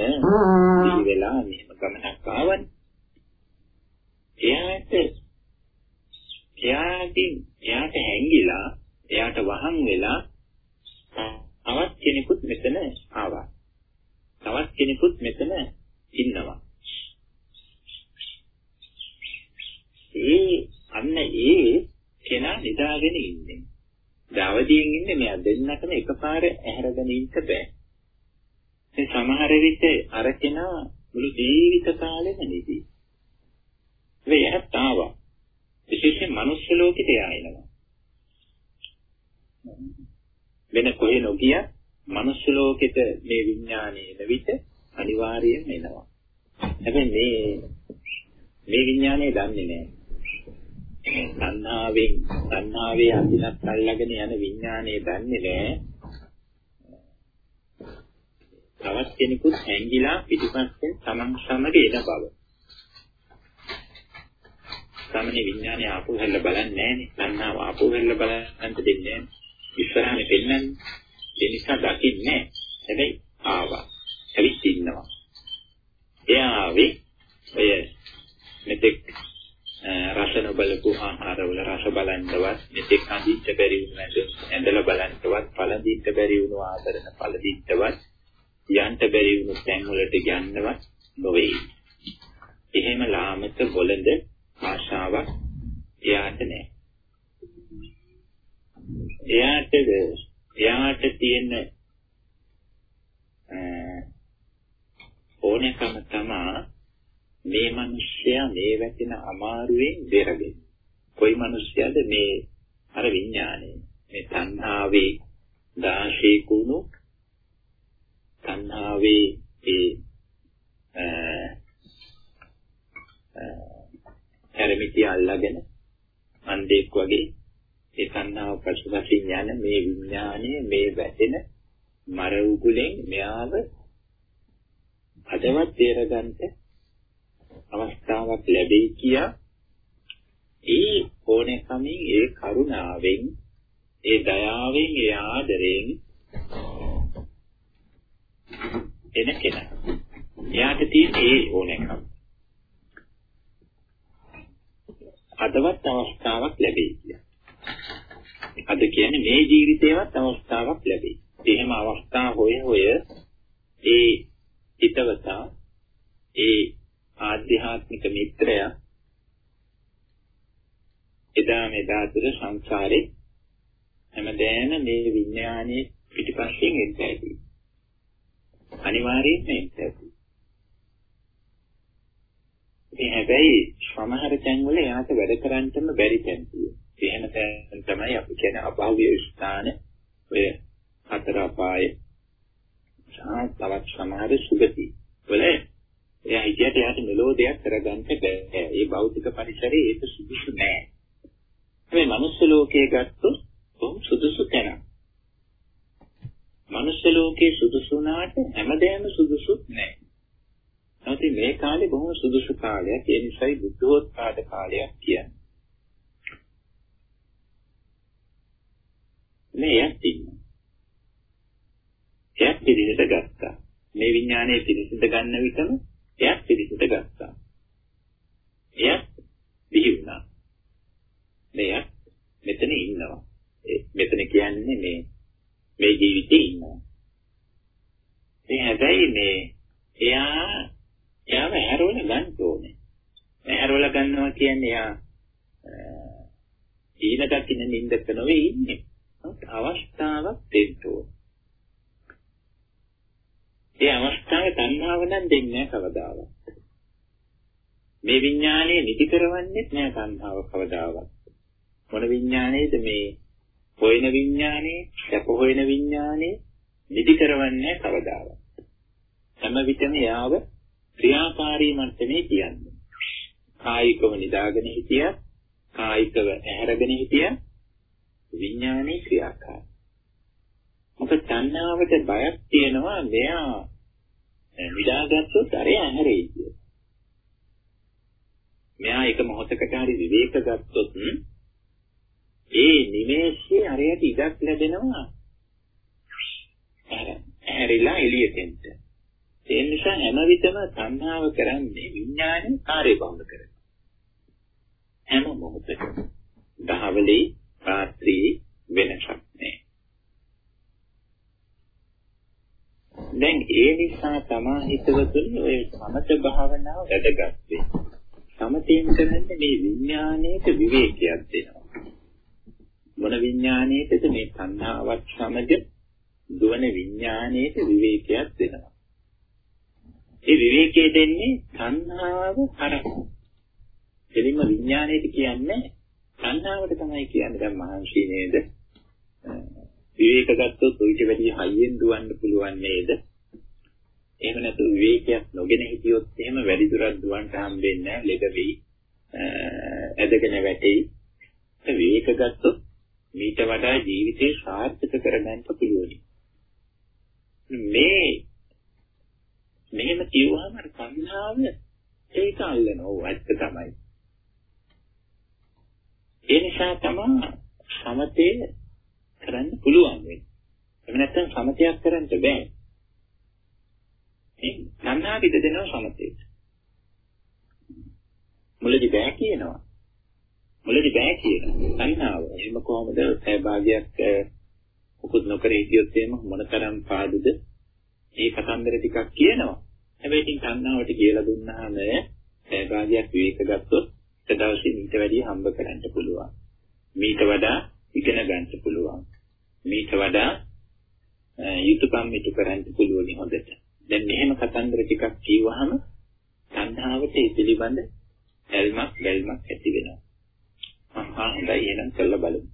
දී වෙලා මෙහෙම ගමනක් ආවනේ. එයාට එයාටින් එයාට හැංගිලා එයාට වහන් වෙලා තවත් කෙනෙකුත් මෙතන ආවා. තවත් කෙනෙකුත් මෙතන ඉන්නවා. ඒ අන්න ඒ කෙනා නිදාගෙන ඉන්නේ. දවදියෙන් ඉන්නේ මෙයා දෙන්නටම එකපාර ඇහැරගෙන ඉන්න බෑ. ඒ සමහර විට අර කෙනා මුළු ජීවිත කාලෙම නිදි. වෙයත් ආවා. විශේෂයෙන් මනුස්ස ලෝකෙට යනවා. වෙන කොහේ නොගිය මනුස්ස ලෝකෙට මේ විඥානයේ එන විට අනිවාර්යයෙන් එනවා. හැබැයි මේ මේ විඥානය දන්නේ නැහැ. තණ්හාවෙන් තණ්හාවේ අඳිනත් අල්ලගෙන යන විඥානය දන්නේ නැහැ. තවත් කෙනෙකුත් හැංගිලා පිටිපස්සෙන් තමන් සමග එන බව. සාමාන්‍ය විඥානය ආපහු හැල්ල බලන්නේ නැහනේ. තණ්හාව ආපහු හැල්ල බලන්න දෙන්නේ නැහැ. ඉස්සරහනේ පෙන්නන්නේ. ඒ නිසා දකින්නේ හැබැයි ආවා. ඇවිත් ඉන්නවා. එයා ආවේ ඔය මෙතෙක් රස නොබලපු ආහාරවල රස බලන්නවත් මෙතෙක් අඳින්න බැරි වුණ ඇඳලා බලන්නවත් පළඳින්න බැරි වුණු ආදරණ පළඳින්නවත් යන්න බැරි වුණු තැන් වලට යන්නවත් නොවේ. එහෙම ලාමක බොළඳ ආශාවක් එයාට නැහැ. එයාට එයාට තියෙන ඕනෑකම තමයි මේ මිනිස්සයා මේ වැටෙන අමාරුවෙන් බේරගෙන. කොයි මිනිස්සයාද මේ අර විඥානේ මේ තණ්හාවේ දාශේ කුණු තණ්හාවේ ඒ හැරමිටි අල්ලාගෙන අන්දෙක් වගේ ඒ තණ්හාව පසුපසින් යන මේ විඥානයේ මේ වැටෙන මර උගුලෙන් මෙයාව අදවත් තේරගන්න අවස්ථාවක් ලැබෙයි කියා ඒ ඕනෑකමින් ඒ කරුණාවෙන් ඒ දයාවෙන් ඒ ආදරයෙන් එන කෙනා. එයාට තියෙන ඒ ඕනෑකම. අදවත් අවස්ථාවක් ලැබෙයි කියලා. අද කියන්නේ මේ ජීවිතේවත් අවස්ථාවක් ලැබෙයි. එහෙම අවස්ථා හොය හොය ඒ හිතවතා ඒ ආධ්‍යාත්මික මිත්‍රයා එදා මෙදා තුර සංසාරේ හැමදෑම මේ විඥානයේ පිටිපස්සෙන් එන්න ඇති. අනිවාර්යයෙන්ම එන්න ඇති. ඒ හැබැයි සමහර තැන්වල එයාට වැඩ කරන්නම බැරි තැන් තියෙනවා. එහෙම තැන් තමයි අපි කියන අභාව්‍ය ස්ථාන ඔය හතර අපාය සහ තවත් සමහර සුගති වල එයා හිතියට එයාට මෙලෝ දෙයක් කරගන්න බැහැ. ඒ භෞතික පරිසරයේ ඒක සුදුසු නෑ. හැබැයි මනුස්ස ලෝකයේ ගත්තොත් බොහොම සුදුසු තැනක්. මනුස්ස ලෝකයේ සුදුසු වුණාට හැමදේම සුදුසුත් නෑ. නැති මේ කාලේ බොහොම සුදුසු කාලයක්. ඒ නිසායි බුද්ධෝත්පාද කාලයක් කියන්නේ. මේ යතින්න. එයත් පිළිසිත ගත්තා. මේ විඥානයේ පිළිසිත ගන්න විටම එයත් පිළිසිත ගත්තා. එයත් බිහි වුණා. මෙයත් මෙතන ඉන්නවා. මෙතන කියන්නේ මේ මේ ජීවිතේ ඉන්නවා. ඒ හැබැයි මේ එයා එයාව හැරවල ගන්න ඕනේ. හැරවල ගන්නවා කියන්නේ එයා ඊන දකින්න නින්දක නොවේ ඉන්නේ. අවස්ථාවක් දෙන්න ඕනේ. ඒ අවස්ථාවේ තණ්හාව නම් දෙන්නේ නැහැ කවදාවත්. මේ විඥානයේ නිදි කරවන්නේ නැහැ තණ්හාව කවදාවත්. මොන විඥානයේද මේ හොයන විඥානේ, සැප හොයන විඥානේ නිදි කරවන්නේ කවදාවත්. හැම විටම යාව ක්‍රියාකාරී මට්ටමේ කියන්නේ. කායිකව නිදාගෙන හිටිය, කායිකව ඇහැරගෙන හිටිය විඥානේ ක්‍රියාකාරී. මොකද තණ්හාවට බයක් තියෙනවා මෙයා විඩාගත්තොත් අර ඇහැරෙයි කිය. මෙයා එක මොහොතකට හරි විවේක ගත්තොත් ඒ නිමේෂයේ අරයට ඉඩක් ලැබෙනවා. ඇහැරිලා එළියට එන්න. ඒ නිසා හැම විටම තණ්හාව කරන්නේ විඥානේ කාර්යබහුල කරන. හැම මොහොතකම දහවලේ රාත්‍රියේ වෙනසක් නැහැ. දැන් ඒ නිසා තමා හිතවතුනි ඔය සමත භාවනාව වැදගත් වෙන්නේ. සමතෙන් කරන්නේ මේ විඥාණයට විවේකයක් දෙනවා. මොන විඥාණයටද මේ තණ්හාවත් සමග දුවන විඥාණයට විවේකයක් දෙනවා. ඒ විවේකයේ දෙන්නේ තණ්හාව හරහා. කෙලින්ම විඥාණයට කියන්නේ සංහාවට තමයි කියන්නේ දැන් මහන්සි නේද? විවේක ගත්තොත් ඊට වැඩිය හයියෙන් දුවන්න පුළුවන් නේද? එහෙම නැතු විවේකයක් නොගෙන හිටියොත් එහෙම වැඩි දුරක් දුවන්න හම්බෙන්නේ නැහැ ලෙඩ වෙයි. ඇදගෙන වැටෙයි. විවේක ගත්තොත් මීට වඩා ජීවිතේ සාර්ථක කරගන්න පුළුවන්. මේ මෙහෙම කියවහම අර සංහාව ඒක අල්ලනවා ඇත්ත තමයි. ඒ නිසා තමයි සමතේ කරන්න පුළුවන් වෙන්නේ. එහෙම නැත්නම් සමතයක් කරන්න බෑ. මේ සංහා පිට දෙනවා සමතේට. මුලදි බෑ කියනවා. මුලදි බෑ කියනවා. සංහාව. එහෙම කොහොමද සහභාගයක් උකුත් නොකර හිටියොත් එහෙම මොනතරම් පාඩුද? මේ කතන්දර ටිකක් කියනවා. හැබැයි ඉතින් සංහාවට කියලා දුන්නාම සහභාගයක් විවේක ගත්තොත් එක දවසේ මීට වැඩිය හම්බ කරන්න පුළුවන්. මීට වඩා ඉගෙන ගන්න පුළුවන්. මීට වඩා යුතුයකම් ඉටු කරන්න පුළුවන් හොඳට. දැන් මෙහෙම කතන්දර ටිකක් කියවහම සංහාවට ඒ පිළිබඳ ඇල්මක් ගැල්මක් ඇති වෙනවා. අහා හොඳයි එහෙනම් කරලා බලමු.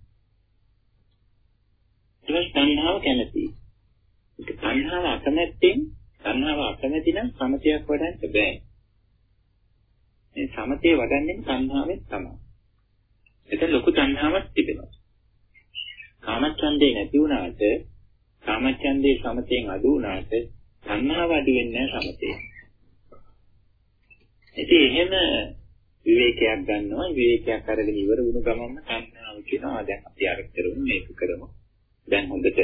ඊට තණ්හාව කැමති. ඒක තණ්හාව අකමැත්තෙන් තණ්හාව අකමැති නම් සමතයක් වඩන්න බෑ. මේ සමතේ වඩන්නේ තණ්හාවෙන් තමයි. එතන ලොකු තණ්හාවක් තිබෙනවා. කාමච්ඡන්දේ නැති වුණාට කාමච්ඡන්දේ සමතෙන් අඩු වුණාට තණ්හාව අඩු වෙන්නේ නැහැ සමතේ. ඉතින් එහෙම විවේකයක් ගන්නවා විවේකයක් අරගෙන ඉවර වුණු ගමන්ම තණ්හාව කියනවා දැන් අපි අර කරමු මේක කරමු. දැන් හොඳට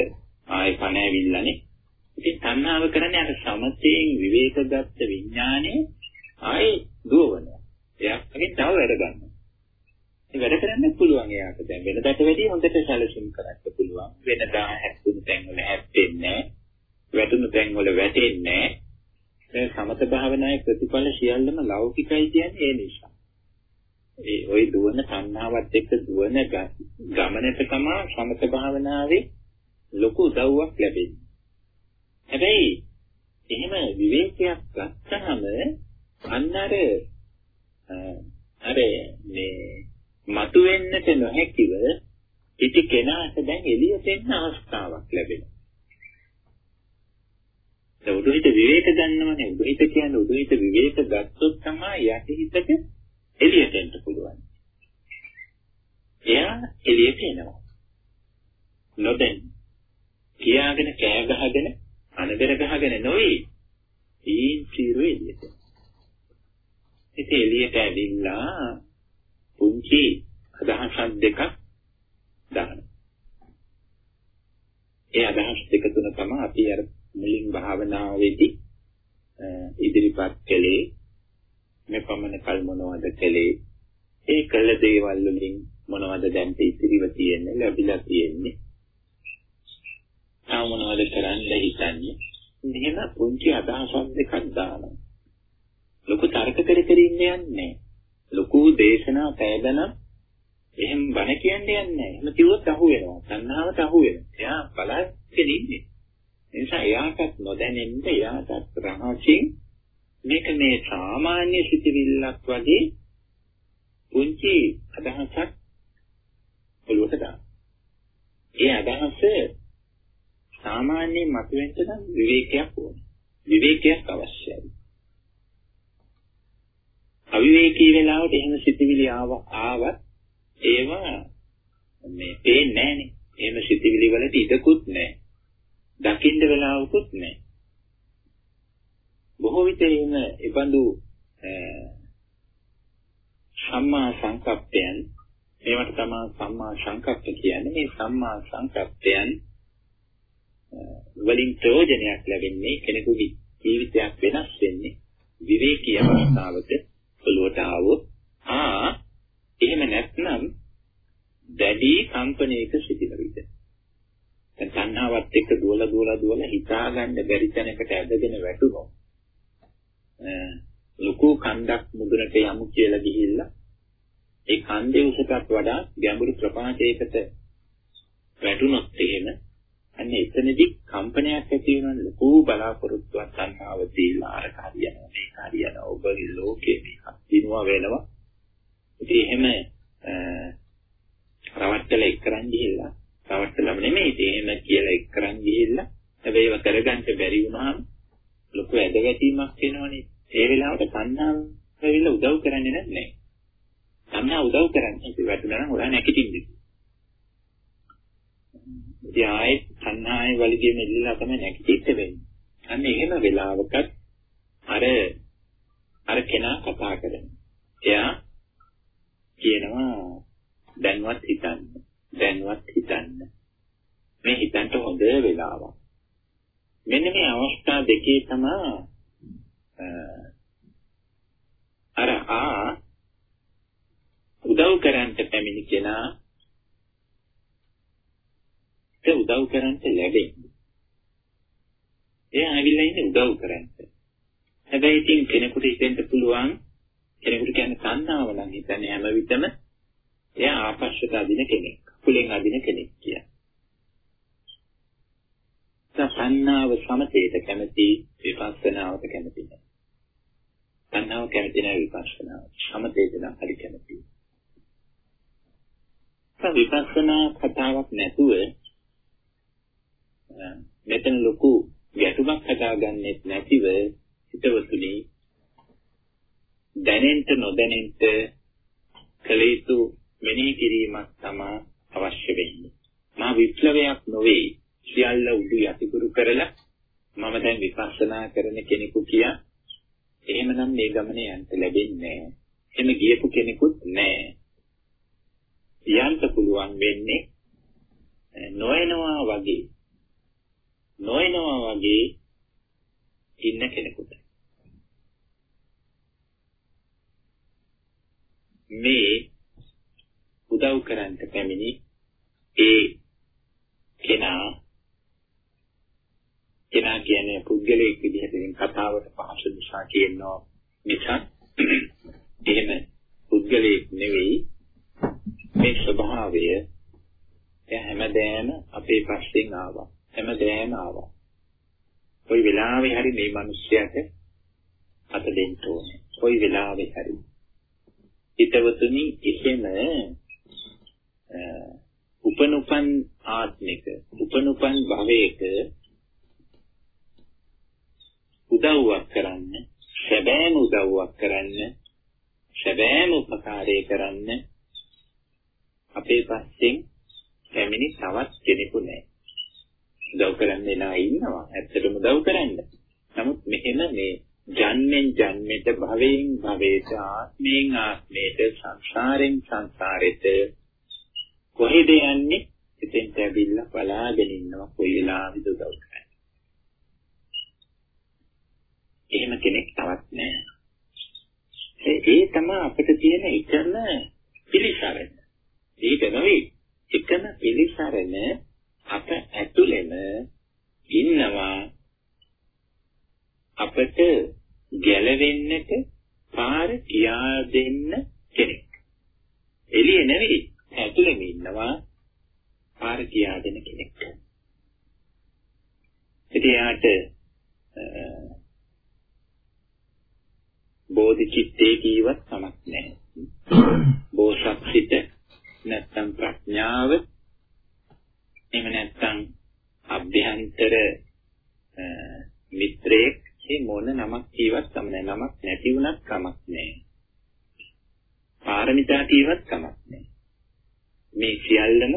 ආයෙ කණ ඇවිල්ලානේ. ඉතින් තණ්හාව කරන්නේ අර සමතේන් විවේකගත විඥානේ ආයෙ දුවනවා. එයාගෙන් තව වැඩ ගන්නවා. ඒ වැඩ කරන්න පුළුවන් එයාට දැන් වෙනදට වැඩිය හොඳට සැලසුම් කරන්න පුළුවන්. වෙනදා හැප්පුණු තැන් වල හැප්පෙන්නේ වැටුණු තැන් වල වැටෙන්නේ මේ සමත භාවනාවේ ප්‍රතිඵල සියල්ලම ලෞකිකයි කියන්නේ ඒ නිසා. ඒ ওই දුවන සංහාවත් එක්ක දුවන ගමනට තමයි සමත භාවනාවේ ලොකු උදව්වක් ලැබෙන්නේ. හැබැයි එහෙම විවේකයක් ගත්තහම අන්න අර අර මේ මතුවෙන්නට නොහැකිව ඉති කෙනාට දැන් එළියට එන්න අවස්ථාවක් ලැබෙනවා. ඒ උඩුහිත විවේක ගන්නවනේ උඩුහිත කියන්නේ උඩුහිත විවේක ගත්තොත් තමයි යටිහිතට එළියට එන්න පුළුවන්. එයා එළියට එනවා. නොදැන් කියාගෙන කෑ ගහගෙන අනබෙර ගහගෙන නොවේ. ඊන් සිරු එළියට. ඉතින් එළියට ඇවිල්ලා පුංචි අදහසක් දෙකක් දානවා. ඒ අදහස් දෙක තුන තමයි අපි අර මුලින් භාවනාවේදී ඉදිරිපත් කළේ. මේ පමණ කල් මොනවද කළේ? ඒ කළ දේවල් වලින් මොනවද දැන් ඉතිරිව තියෙන්නේ? ලැබිලා තියෙන්නේ. තා මොනවද කරන්න හිතන්නේ? මෙහෙම පුංචි අදහසක් දෙකක් දානවා. ලොකු තර්ක කර කර ඉන්නේ නැහැ ලොකු දේශනා පෑදන එහෙම බණ කියන්නේ නැහැ. එහෙම කිව්වොත් අහු වෙනවා. සංහාවට අහු වෙනවා. එයා බලාගෙන ඉන්නේ. ඒ නිසා එයාටත් නොදැනෙන්න එයාටත් රහසින් මේක මේ සාමාන්‍ය සිතිවිල්ලක් වගේ පුංචි අදහසක් ඔළුවට දාන්න. ඒ අදහස සාමාන්‍යයෙන් මතුවෙන්න නම් විවේකයක් ඕනේ. විවේකයක් අවශ්‍යයි. අවිවේකී වෙලාවට එහෙම සිතිවිලි ආව ආවත් ඒවා මේ පේන්නේ නැහනේ. එහෙම සිතිවිලි වලට ඉඩකුත් නැහැ. දකින්න වෙලාවකුත් නැහැ. බොහෝ විට එහෙම ඉබඳු සම්මා සංකප්පයන් මේවට තමයි සම්මා සංකප්ප කියන්නේ. මේ සම්මා සංකප්පයන් වලින් ප්‍රයෝජනයක් ලැබෙන්නේ කෙනෙකුගේ ජීවිතයක් වෙනස් වෙන්නේ විවේකී අවස්ථාවක ඔළුවට ආවොත් ආ එහෙම නැත්නම් දැඩි කම්පනයක සිටින විට දැන් තණ්හාවත් එක්ක දුවලා දුවලා දුවලා හිතාගන්න බැරි තැනකට ඇදගෙන වැටුණොත් ලොකු කන්දක් මුදුනට යමු කියලා ගිහිල්ලා ඒ කන්දේ උසටත් වඩා ගැඹුරු ප්‍රපාතයකට වැටුණොත් එහෙම අන්න එතනදී කම්පනයක් ඇති වෙනවා ලොකු බලාපොරොත්තුවක් තණ්හාව තියලා අර හරියනවා මේක හරියනවා ඔබගේ ලෝකේ මේක දිනුවා වෙනවා ඉතින් එහෙම රවට්ටල එක්කරන් ගිහිල්ලා රවට්ටලම නෙමෙයි ඉතින් එහෙම කියලා එක්කරන් ගිහිල්ලා හැබැයි ඒව කරගන්න බැරි වුණාම ලොකු ඇදගැටීමක් වෙනවනේ. ඒ වෙලාවට තණ්හාව ඇවිල්ලා උදව් කරන්නේ නැහැ. තණ්හා උදව් කරන්නේ. ඉතින් වැටුණා නම් ඔයා නැගිටින්නේ. ඉතින් ආයෙත් තණ්හායි වලිගේ මෙල්ලලා තමයි නැගිටින්න වෙන්නේ. අන්න එහෙම වෙලාවකත් අර අර කෙනා කතා කරනවා. එයා කියනවා දැන්වත් හිතන්න. දැන්වත් හිතන්න. මේ හිතන්න හොඳ වෙලාවක්. මෙන්න මේ අවස්ථා දෙකේ තමයි අර ආ උදව් කරන්ට පැමිණි කෙනා ඒ උදව් කරන්ට ලැබෙන්නේ. එයා ඇවිල්ලා ඉන්නේ උදව් කරන්ට. හැබැයි ඉතින් කෙනෙකුට හිතෙන්න පුළුවන් කෙනෙකුට කියන්නේ තණ්හාව නම් හිතන්නේ හැම විටම එයා ආපස්සට අදින කෙනෙක්. කුලෙන් අදින කෙනෙක් කියලා. තණ්හාව සමතේට කැමති විපස්සනාවට කැමති නැහැ. තණ්හාව කැමති නැහැ විපස්සනාව. සමතේට නම් හරි කැමති. විපස්සනා කතාවක් නැතුව මෙතන ලොකු ගැටුමක් හදාගන්නෙත් නැතිව හිතවතුනි දැනෙන්න නොදැනෙන්න කළ යුතු මෙනෙහි කිරීමක් තමයි අවශ්‍ය වෙන්නේ. මා විප්ලවයක් නොවේ. සියල්ල උඩු යටිකුරු කරලා මම දැන් විපස්සනා කරන කෙනෙකු කියා එහෙමනම් මේ ගමනේ යන්න ලැබෙන්නේ නැහැ. එහෙම ගියපු කෙනෙකුත් නැහැ. යන්න පුළුවන් වෙන්නේ නොයනවා වගේ නොයනවා වගේ ඉන්න කෙනෙකුට. මේ උදව් කරන්න පැමිණි ඒ කෙනා කෙනා කියන්නේ පුද්ගලයෙක් විදිහට ඉතින් කතාවට පහසු නිසා කියනවා නිසා එහෙම පුද්ගලයෙක් නෙවෙයි. මේ ස්වභාවය හැමදෑම අපේ පස්සෙන් ආවා. හැමදෑම ආවා. කොයි වෙලාවෙ හරි මේ මිනිස්යාට අත දෙන්න ඕනේ. කොයි වෙලාවෙ හරි. හිතවතුනි එහෙම උපනුපන් ආත්මික උපනුපන් භවයක උදව්වක් කරන්න සැබෑම උදව්වක් කරන්න සැබෑම උපකාරය කරන්න අපේ පස්සෙන් පැමිණි තවත් කෙනෙකු නැහැ. උදව් කරන්න එලා ඉන්නවා. ඇත්තටම උදව් කරන්න. නමුත් මෙහෙම මේ ජන්මෙන් ජන්මෙට භවයෙන් භවයට ආත්මයෙන් ආත්මයට සංසාරෙන් සංසාරෙට කොහෙද යන්නේ? එතෙන්ට ඇවිල්ලා බලාගෙන ඉන්නවා කොයි වෙලාවෙද උදව් කරන්නේ. එහෙම කෙනෙක් තවත් නැහැ. ඒ තමයි අපිට තියෙන එකම පිළිසරණ. ඒක නෙවෙයි එකම පිළිසරණ අප ඇතුළෙම ඉන්නවා අපට ගැලවෙන්නට පාර කියා දෙන්න කෙනෙක්. එළිය නෙවෙයි ඇතුළෙම ඉන්නවා පාර කියා දෙන කෙනෙක්. ඉතින් යාට බෝධිචිත්තේ කීවත් කමක් නැහැ. බෝසත්සිත නැත්තම් ප්‍රඥාව එහෙම නැත්තම් අභ්‍යන්තර මිත්‍රයෙක් මේ මොන නමක් කීවත් කම නැහැ. නමක් නැති වුණත් කමක් නැහැ. පාරමිතා කීවත් කමක් නැහැ. මේ සියල්ලම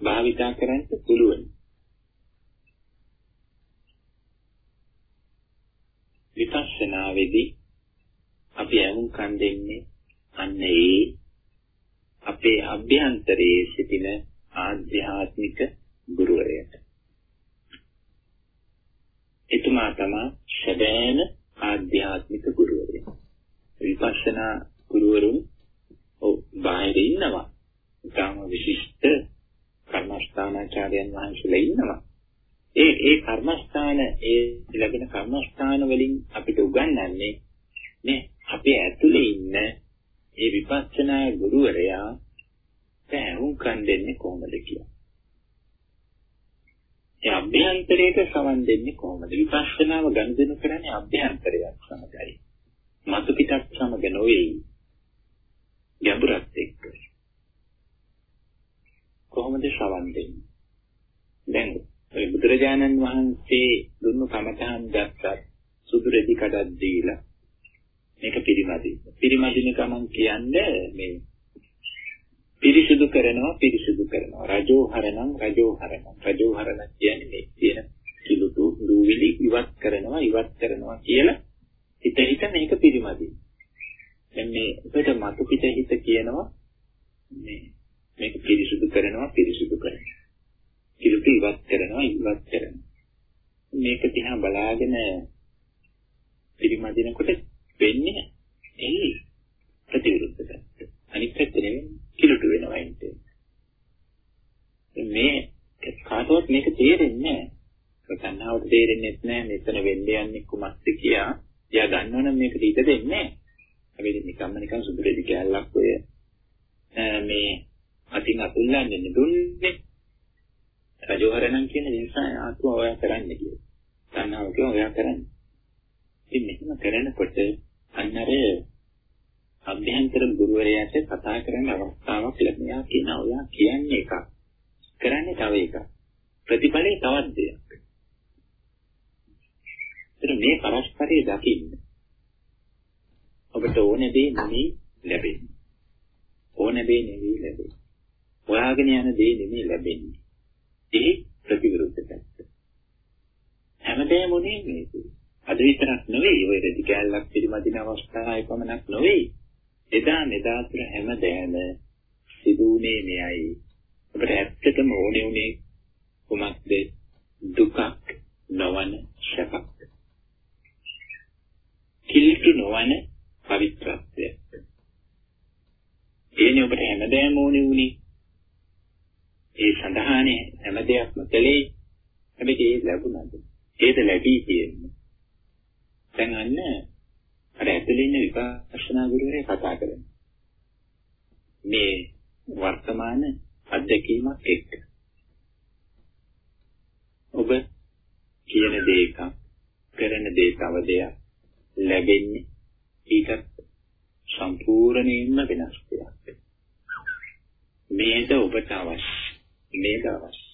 භාවිතා කරන්න පුළුවන්. විපස්සනාවේදී අපි අමුකම් දෙන්නේ අන්න ඒ අපේ අභ්‍යන්තරයේ සිටින ආධ්‍යාත්මික ගුරුවරයාට. එතුමා තමයි සැබෑම ආධ්‍යාත්මික ගුරුවරයා. විපස්සනා ගුරුවරුන් ඔව් බාහිර ඉන්නවා. ඊටම විශිෂ්ට කර්මස්ථානාචාර්යයන් වහන්සේලා ඉන්නවා. ඒ ඒ කර්මස්ථාන ඒ ලැබෙන කර්මස්ථාන වලින් අපිට උගන්වන්නේ මේ අපේ ඇතුලේ ඉන්න ඒ විපස්සනා ගුරුවරයා දැනුම්කම් දෙන්නේ කොහොමද කියලා. ඒ අභ්‍යන්තරයට සමන් දෙන්නේ කොහොමද? විපස්සනාව ගනුදෙනු කරන්නේ අභ්‍යන්තරයක් සමගයි. මතු පිටක් සමග නොවේ. ගැඹුරත් එක්ක කොහොමද ශ්‍රවණ දෙන්නේ? දැන් ඔය බුදුරජාණන් වහන්සේ දුන්නු කමඨහන් ගත්තත් සුදු රෙදි කඩක් දීලා මේක පිරිමදි. පිරිමදින ගමන් කියන්නේ මේ පිරිසුදු කරනවා පිරිසුදු කරනවා. රජෝහරණං රජෝහරණං. රජෝහරණ කියන්නේ මේ කියන කිලුතු දූවිලි ඉවත් කරනවා ඉවත් කරනවා කියලා හිත හිත මේක පිරිමදින. දැන් මේ උකට මතු පිට හිත කියනවා මේ මේක පිරිසුදු කරනවා පිරිසුදු කරනවා. කිලුට ඉවත් කරනවා ඉවත් කරනවා. මේක දිහා බලාගෙන පිරිමදිනකොට වෙන්නේ එයි ප්‍රතිවිරුද්ධ පැත්ත. අනිත් පැත්ත නෙවෙයි කිලුට වෙනවා එන්නේ. මේ කාටවත් මේක තේරෙන්නේ නැහැ. තණ්හාවට තේරෙන්නේ නැහැ මෙතන වෙන්න යන්නේ කුමක්ද කියා. එයා දන්නවනම් මේකට ඉඩ දෙන්නේ නැහැ. හැබැයි නිකම්ම නිකන් සුදු දෙවි කැලලක් ඔය මේ අතින් අතුල්ලන්නේ දුන්නේ. රජවරණන් කියන නිසා ආත්ම ඔයා කරන්නේ කියලා. තණ්හාව කියන ඔයා කරන්නේ. ඉතින් මෙහෙම කරනකොට අන්නර අභ්‍යන්තර ගුරුවරයාට කතා කරන්න අවස්ථාවක් ලැබෙනවා කියන ඔයා කියන්නේ එකක්. කරන්නේ තව එකක්. ප්‍රතිඵලේ තවත් දෙයක්. ඒතර මේ පරස්පරය දකින්න. ඔබට ඕනේ දේ නෙමෙයි ලැබෙන්නේ. ඕනේ දේ නෙමෙයි ලැබෙන්නේ. හොයාගෙන යන දේ නෙමෙයි ලැබෙන්නේ. ඒ ප්‍රතිවිරුද්ධ පැත්ත. හැමදේම උනේ මේක. අද විතරක් නෙවෙයි ඔය රෙදි කැලලක් පිළිමදින අවස්ථාවයි පමණක් නෙවෙයි. එදා මෙදා තුර හැමදේම සිදුුනේ මෙයයි. අපිට ඇත්තටම ඕනේ උනේ කොමක්ද? දුකක් නොවන සැපක්. කිලිටු නොවන පවිත්‍රත්වයක්. ඒනේ ඔබට හැමදේම ඕනේ උනේ. ඒ සඳහානේ හැම දෙයක්ම කළේ හැබැයි ඒ ලැබුණාද? ඒද ලැබී තියෙන්නේ. දැන් අන්න අර ඇතුළේ ඉන්න විපස්සනා ගුරුවරයා කතා කරනවා. මේ වර්තමාන අත්දැකීමක් එක්ක. ඔබ කියන දේ එකක්, කරන දේ තව දෙයක් ලැබෙන්නේ ඊට සම්පූර්ණයෙන්ම වෙනස් දෙයක්. මේක ඔබට අවශ්‍ය. මේක අවශ්‍ය.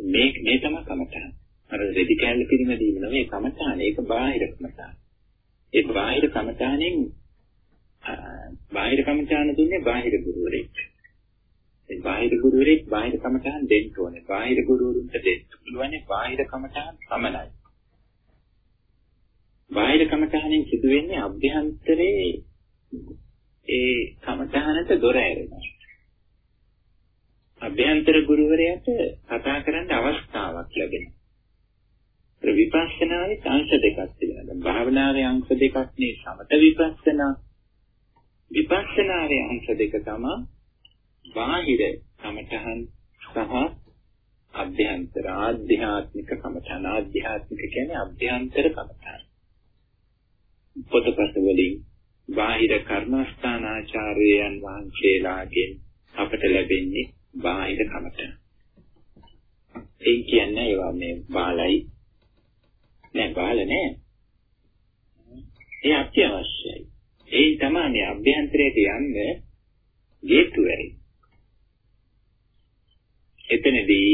මේ මේ තමයි කමඨාන. අර රෙදි කැල්ල පිළිමදීම නෙවෙයි කමඨාන. ඒක බාහිර කමඨාන. ඒ බාහිර කමඨානෙන් බාහිර කමඨාන දුන්නේ බාහිර ගුරුවරයෙක්. ඒ බාහිර ගුරුවරයෙක් බාහිර කමඨාන දෙන්න ඕනේ. බාහිර ගුරුවරුන්ට දෙන්න පුළුවන් බාහිර කමඨාන පමණයි. බාහිර කමඨානෙන් සිදු වෙන්නේ අභ්‍යන්තරේ ඒ කමඨානට දොර ඇරෙනවා. අභ්‍යන්තර ගුරුවරයාට කතා කරන්න අවස්ථාවක් ලැබෙනවා. විපස්සනාවේ අංශ දෙකක් තියෙනවා. භාවනාවේ අංශ දෙකක් නේ සමත විපස්සනා. විපස්සනාවේ අංශ දෙක තමයි බාහිර කමඨහන් සහ අභ්‍යන්තර ආධ්‍යාත්මික කමඨහන්. ආධ්‍යාත්මික කියන්නේ අභ්‍යන්තර කමඨහන්. පොතපත වලින් බාහිර කර්මස්ථානාචාර්යයන් වහන්සේලාගෙන් අපට ලැබෙන්නේ බාහිර කමඨහන්. ඒ කියන්නේ ඒවා මේ බාලයි නෑ බාල නෑ. ඒ අත්‍යවශ්‍යයි. ඒ තමයි මේ අභ්‍යන්තරයට යන්න ගේතු වෙයි. එතනදී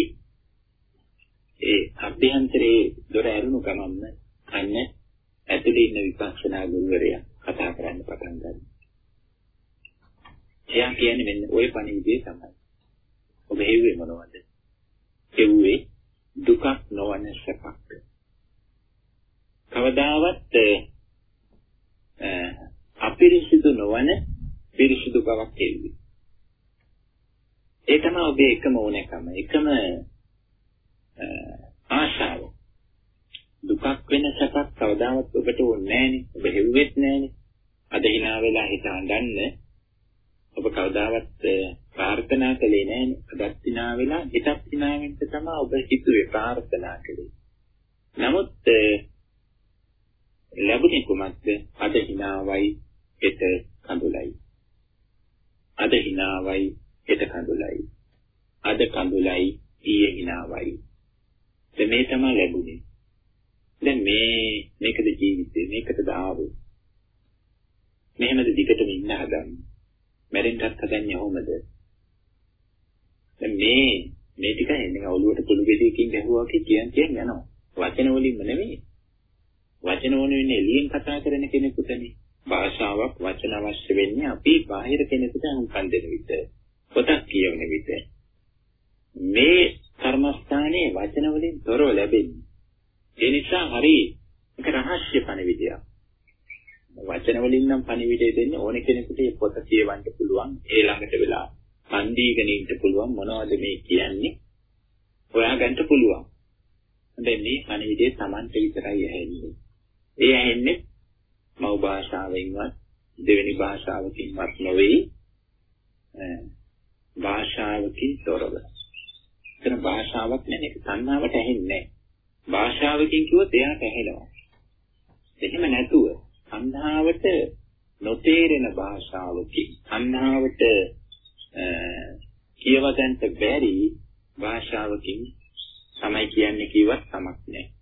ඒ අභ්‍යන්තරේ දොර ඇරුණු ගමන්ම අන්න ඇතුලේ ඉන්න විපස්සනා ගුරුවරයා කතා කරන්න පටන් ගන්නවා. එයා කියන්නේ මෙන්න ওই පණිවිඩය තමයි. ඔබ හෙව්වේ මොනවද? හෙව්වේ දුකක් නොවන සැපක්. කවදාවත් අපිරිසිදු නොවන පිරිසිදු බවක් එන්නේ. ඒ තමයි ඔබේ එකම ඕනෑකම, එකම ආශාව. දුකක් වෙන සැපක් කවදාවත් ඔබට ඕනේ නැහනේ. ඔබ හෙව්වෙත් නැහනේ. අද hina වෙලා හිත හඳන්න ඔබ කවදාවත් ප්‍රාර්ථනා කළේ නැහනේ. අදත් hina වෙලා හිතත් hina වෙන්න තමයි ඔබ හිතුවේ ප්‍රාර්ථනා කළේ. නමුත් ලැබුණේ කුමක්ද? අද hinaවයි හෙට කඳුලයි. අද hinaවයි හෙට කඳුලයි. අද කඳුලයි ඊයේ hinaවයි. දැන් මේ තමයි ලැබුණේ. දැන් මේ මේකද ජීවිතේ මේකටද ආවේ. මෙහෙමද දිගටම ඉන්න හදන්නේ. මැරෙන්නත් හදන්නේ කොහොමද? දැන් මේ මේ ටික එන්නේ ඔළුවට කුළු ගෙඩියකින් ගැහුවා කියන කියන යනවා. වචන වලින්ම නෙමෙයි. වචන ඕන වෙන්නේ එළියෙන් කතා කරන කෙනෙකුටනේ. භාෂාවක් වචන අවශ්‍ය වෙන්නේ අපි බාහිර කෙනෙකුට අනුකම් දෙන විට. පොතක් කියවන විට. මේ කර්මස්ථානයේ වචන වලින් තොරව ලැබෙන්නේ. ඒ නිසා හරි ඒක රහස්‍ය පණිවිඩයක්. වචන වලින් නම් පණිවිඩය දෙන්නේ ඕන කෙනෙකුට පොත කියවන්න පුළුවන්. ඒ ළඟට වෙලා සම්දීගෙන ඉන්න පුළුවන් මොනවද මේ කියන්නේ? හොයාගන්න පුළුවන්. හැබැයි මේ පණිවිඩය Tamante විතරයි ඇහෙන්නේ. ඒ ඇහෙන්නේ මව් භාෂාවෙන්වත් දෙවෙනි භාෂාවකින්වත් නොවේ. භාෂාවකින් තොරව. එතන භාෂාවක් නැහැ. ඒක සංඥාවට ඇහෙන්නේ නැහැ. භාෂාවකින් කිව්වොත් එයාට ඇහෙනවා. එහෙම නැතුව සංඥාවට නොතේරෙන භාෂාවකින් සංඥාවට කියවගන්න බැරි භාෂාවකින් තමයි කියන්නේ කිව්වත් කමක් නැහැ.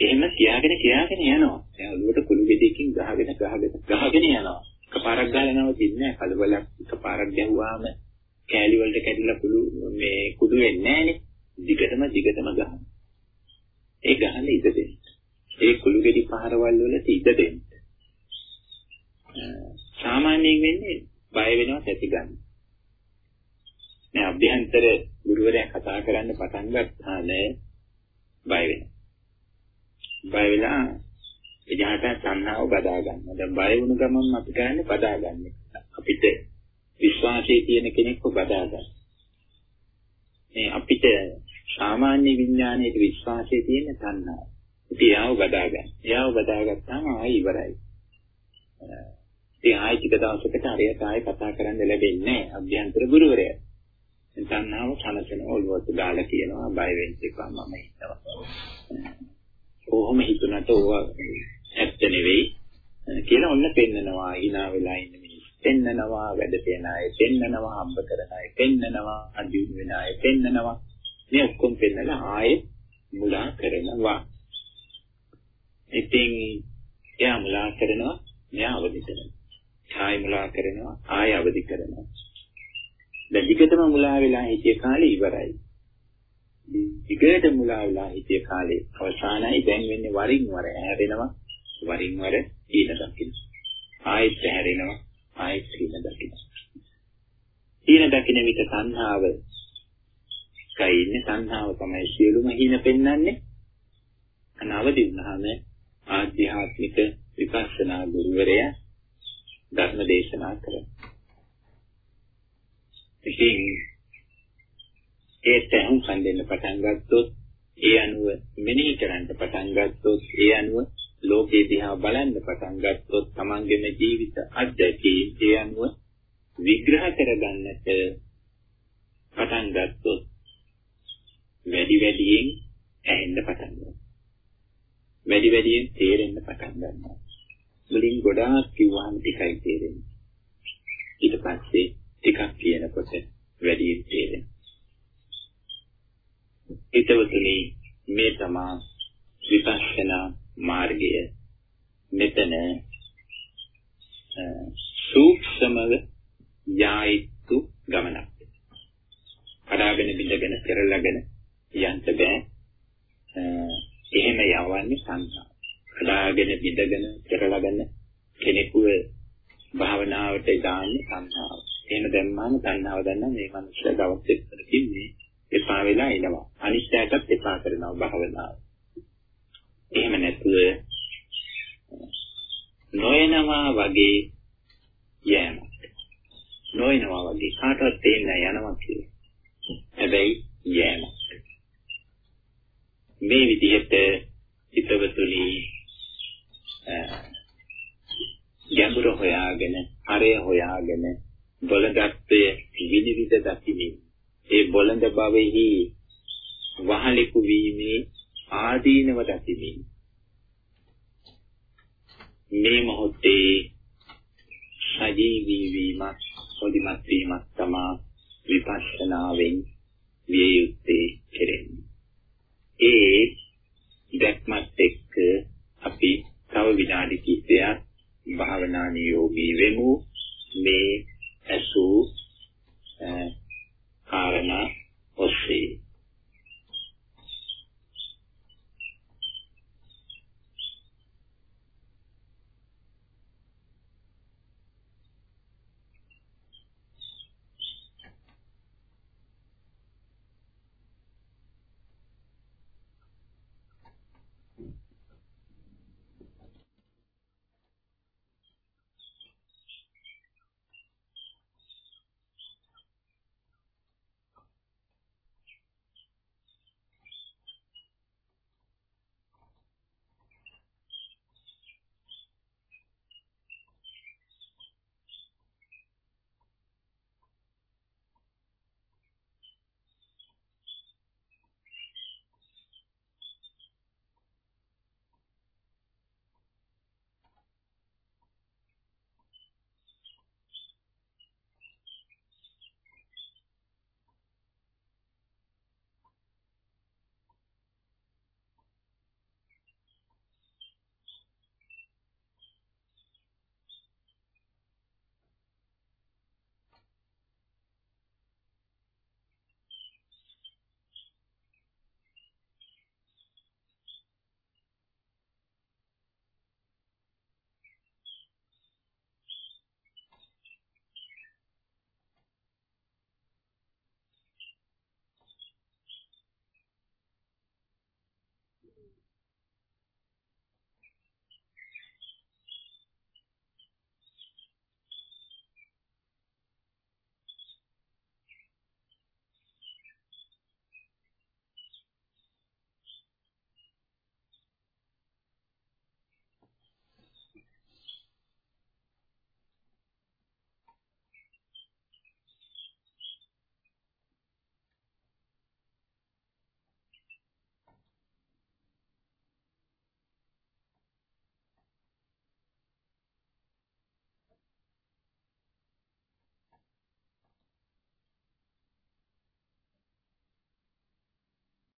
එහෙම කියාගෙන කියාගෙන යනවා. දැන් ඔළුවට කුළු ගෙඩියකින් ගහගෙන ගහගෙන ගහගෙන යනවා. එකපාරක් ගාලා නවතින්නේ නැහැ. කලබලක් එකපාරක් ගැහුවාම කෑලි වලට කැඩිලා කුළු මේ කුඩු වෙන්නේ නැහනේ. දිගටම දිගටම ගහන. ඒ ගහන ඉද දෙන්න. ඒ කුළු ගෙඩි පහරවල් වලට ඉද දෙන්න. සාමාන්‍යයෙන් වෙන්නේ බය වෙනවා ඇති ගන්න. නෑ අභ්‍යන්තර ගුරුවරයා කතා කරන්න පටන් ගත්තාම බය වෙනවා. බය වෙලා එයාට තණ්හාව බදා ගන්නවා. දැන් බය වුණ ගමන් අපි කරන්නේ බදා ගන්න. අපිට විශ්වාසයේ තියෙන කෙනෙක්ව බදා ගන්න. මේ අපිට සාමාන්‍ය විඥානයේ විශ්වාසයේ තියෙන තණ්හාව. ඉතින් යාව බදා ගන්න. යාව බදා ගත්තාම ආයි ඉවරයි. ඉතින් ආයි ටික දවසකට හරියට ආයි කතා කරන්න ලැබෙන්නේ නැහැ අභ්‍යන්තර ගුරුවරයා. තණ්හාව කනසන ඔළුවට දාලා කියනවා බය වෙන්න එපා මම ඉන්නවා. කොහොම හිතුණට ඕවා ඇත්ත නෙවෙයි කියලා ඔන්න පෙන්නනවා hina වෙලා ඉන්න මිනිස්. පෙන්නනවා වැඩ පෙන අය, පෙන්නනවා හම්බ කරන අය, පෙන්නනවා අදියුන් වෙන අය, පෙන්නනවා මේ ඔක්කොම පෙන්නලා ආයේ මුලා කරනවා. ඉතින් එයා මුලා කරනවා, මෙයා අවදි කරනවා. ආයෙ මුලා කරනවා, ආයෙ අවදි කරනවා. දැන් විකටම මුලා වෙලා හිටිය කාලේ ඉවරයි. විකට මුලා වෙලා හිටිය කාලේ අවසానයි දැන් වෙන්නේ වරින් වර හැරෙනවා වරින් වර ඊන දකින්න. ආයෙත් හැරෙනවා ආයෙත් ඊන දකින්න. ඊන දකින්න විට සංහාව කයි ඉන්නේ සංහාව තමයි සියලුම හිණ පෙන්වන්නේ. අනවදි වුණාම ආධ්‍යාත්මික විපස්සනා ගුරුවරයා ධර්ම දේශනා කරනවා. ඉතින් ඒ තැහුම්කන් දෙන්න පටන් ගත්තොත් ඒ අනුව මෙනෙහි කරන්න පටන් ගත්තොත් ඒ අනුව ලෝකේ දිහා බලන්න පටන් ගත්තොත් තමන්ගේම ජීවිත අත්දැකීම් ඒ අනුව විග්‍රහ කරගන්නට පටන් ගත්තොත් වැඩි වැඩියෙන් ඇහෙන්න පටන් ගන්නවා. වැඩි වැඩියෙන් තේරෙන්න පටන් ගන්නවා. මුලින් ගොඩාක් කිව්වහම ටිකයි තේරෙන්නේ. ඊට පස්සේ ටිකක් කියනකොට වැඩියෙන් තේරෙනවා. හිතවතුනි මේ තමා විපස්සනා මාර්ගය මෙතන සූක්ෂමව යායිතු ගමනක්. කඩාගෙන බිඳගෙන පෙරලගෙන යන්න බෑ. එහෙම යවන්නේ සංසාර. කඩාගෙන බිඳගෙන පෙරලගෙන කෙනෙකුව භාවනාවට දාන්නේ සංසාර. එහෙම දැම්මාම තණ්හාව දැන්න මේ මනුස්සය දවස් දෙකකින් මේ එපා වෙලා එනවා. අනිත්‍යයටත් එපා කරනවා භාවනාව. එහෙම නැතුව නොයනවා වගේ යෑමක්. නොයනවා වගේ කාටවත් තේන්න යනවා කියලා. හැබැයි යෑමක්. මේ විදිහට හිතවතුනි ගැඹුර හොයාගෙන, හරය හොයාගෙන බොළඳත්වය විනිවිද දකිමින් ඒ බොළඳ භවෙහි වහලෙකු වීමේ ආදීනව දකිමින් මේ මොහොතේ සජීවී වීමක් සෝදිමත් වීමක් තමා විපස්සනාවෙන් විය යුත්තේ කෙරෙන්නේ. ඒ දැක්මත් එක්ක අපි තව විනාඩි කිහිපයක් භාවනා නියෝගී වෙමු මේ ඇසු කාරණා ඔස්සේ.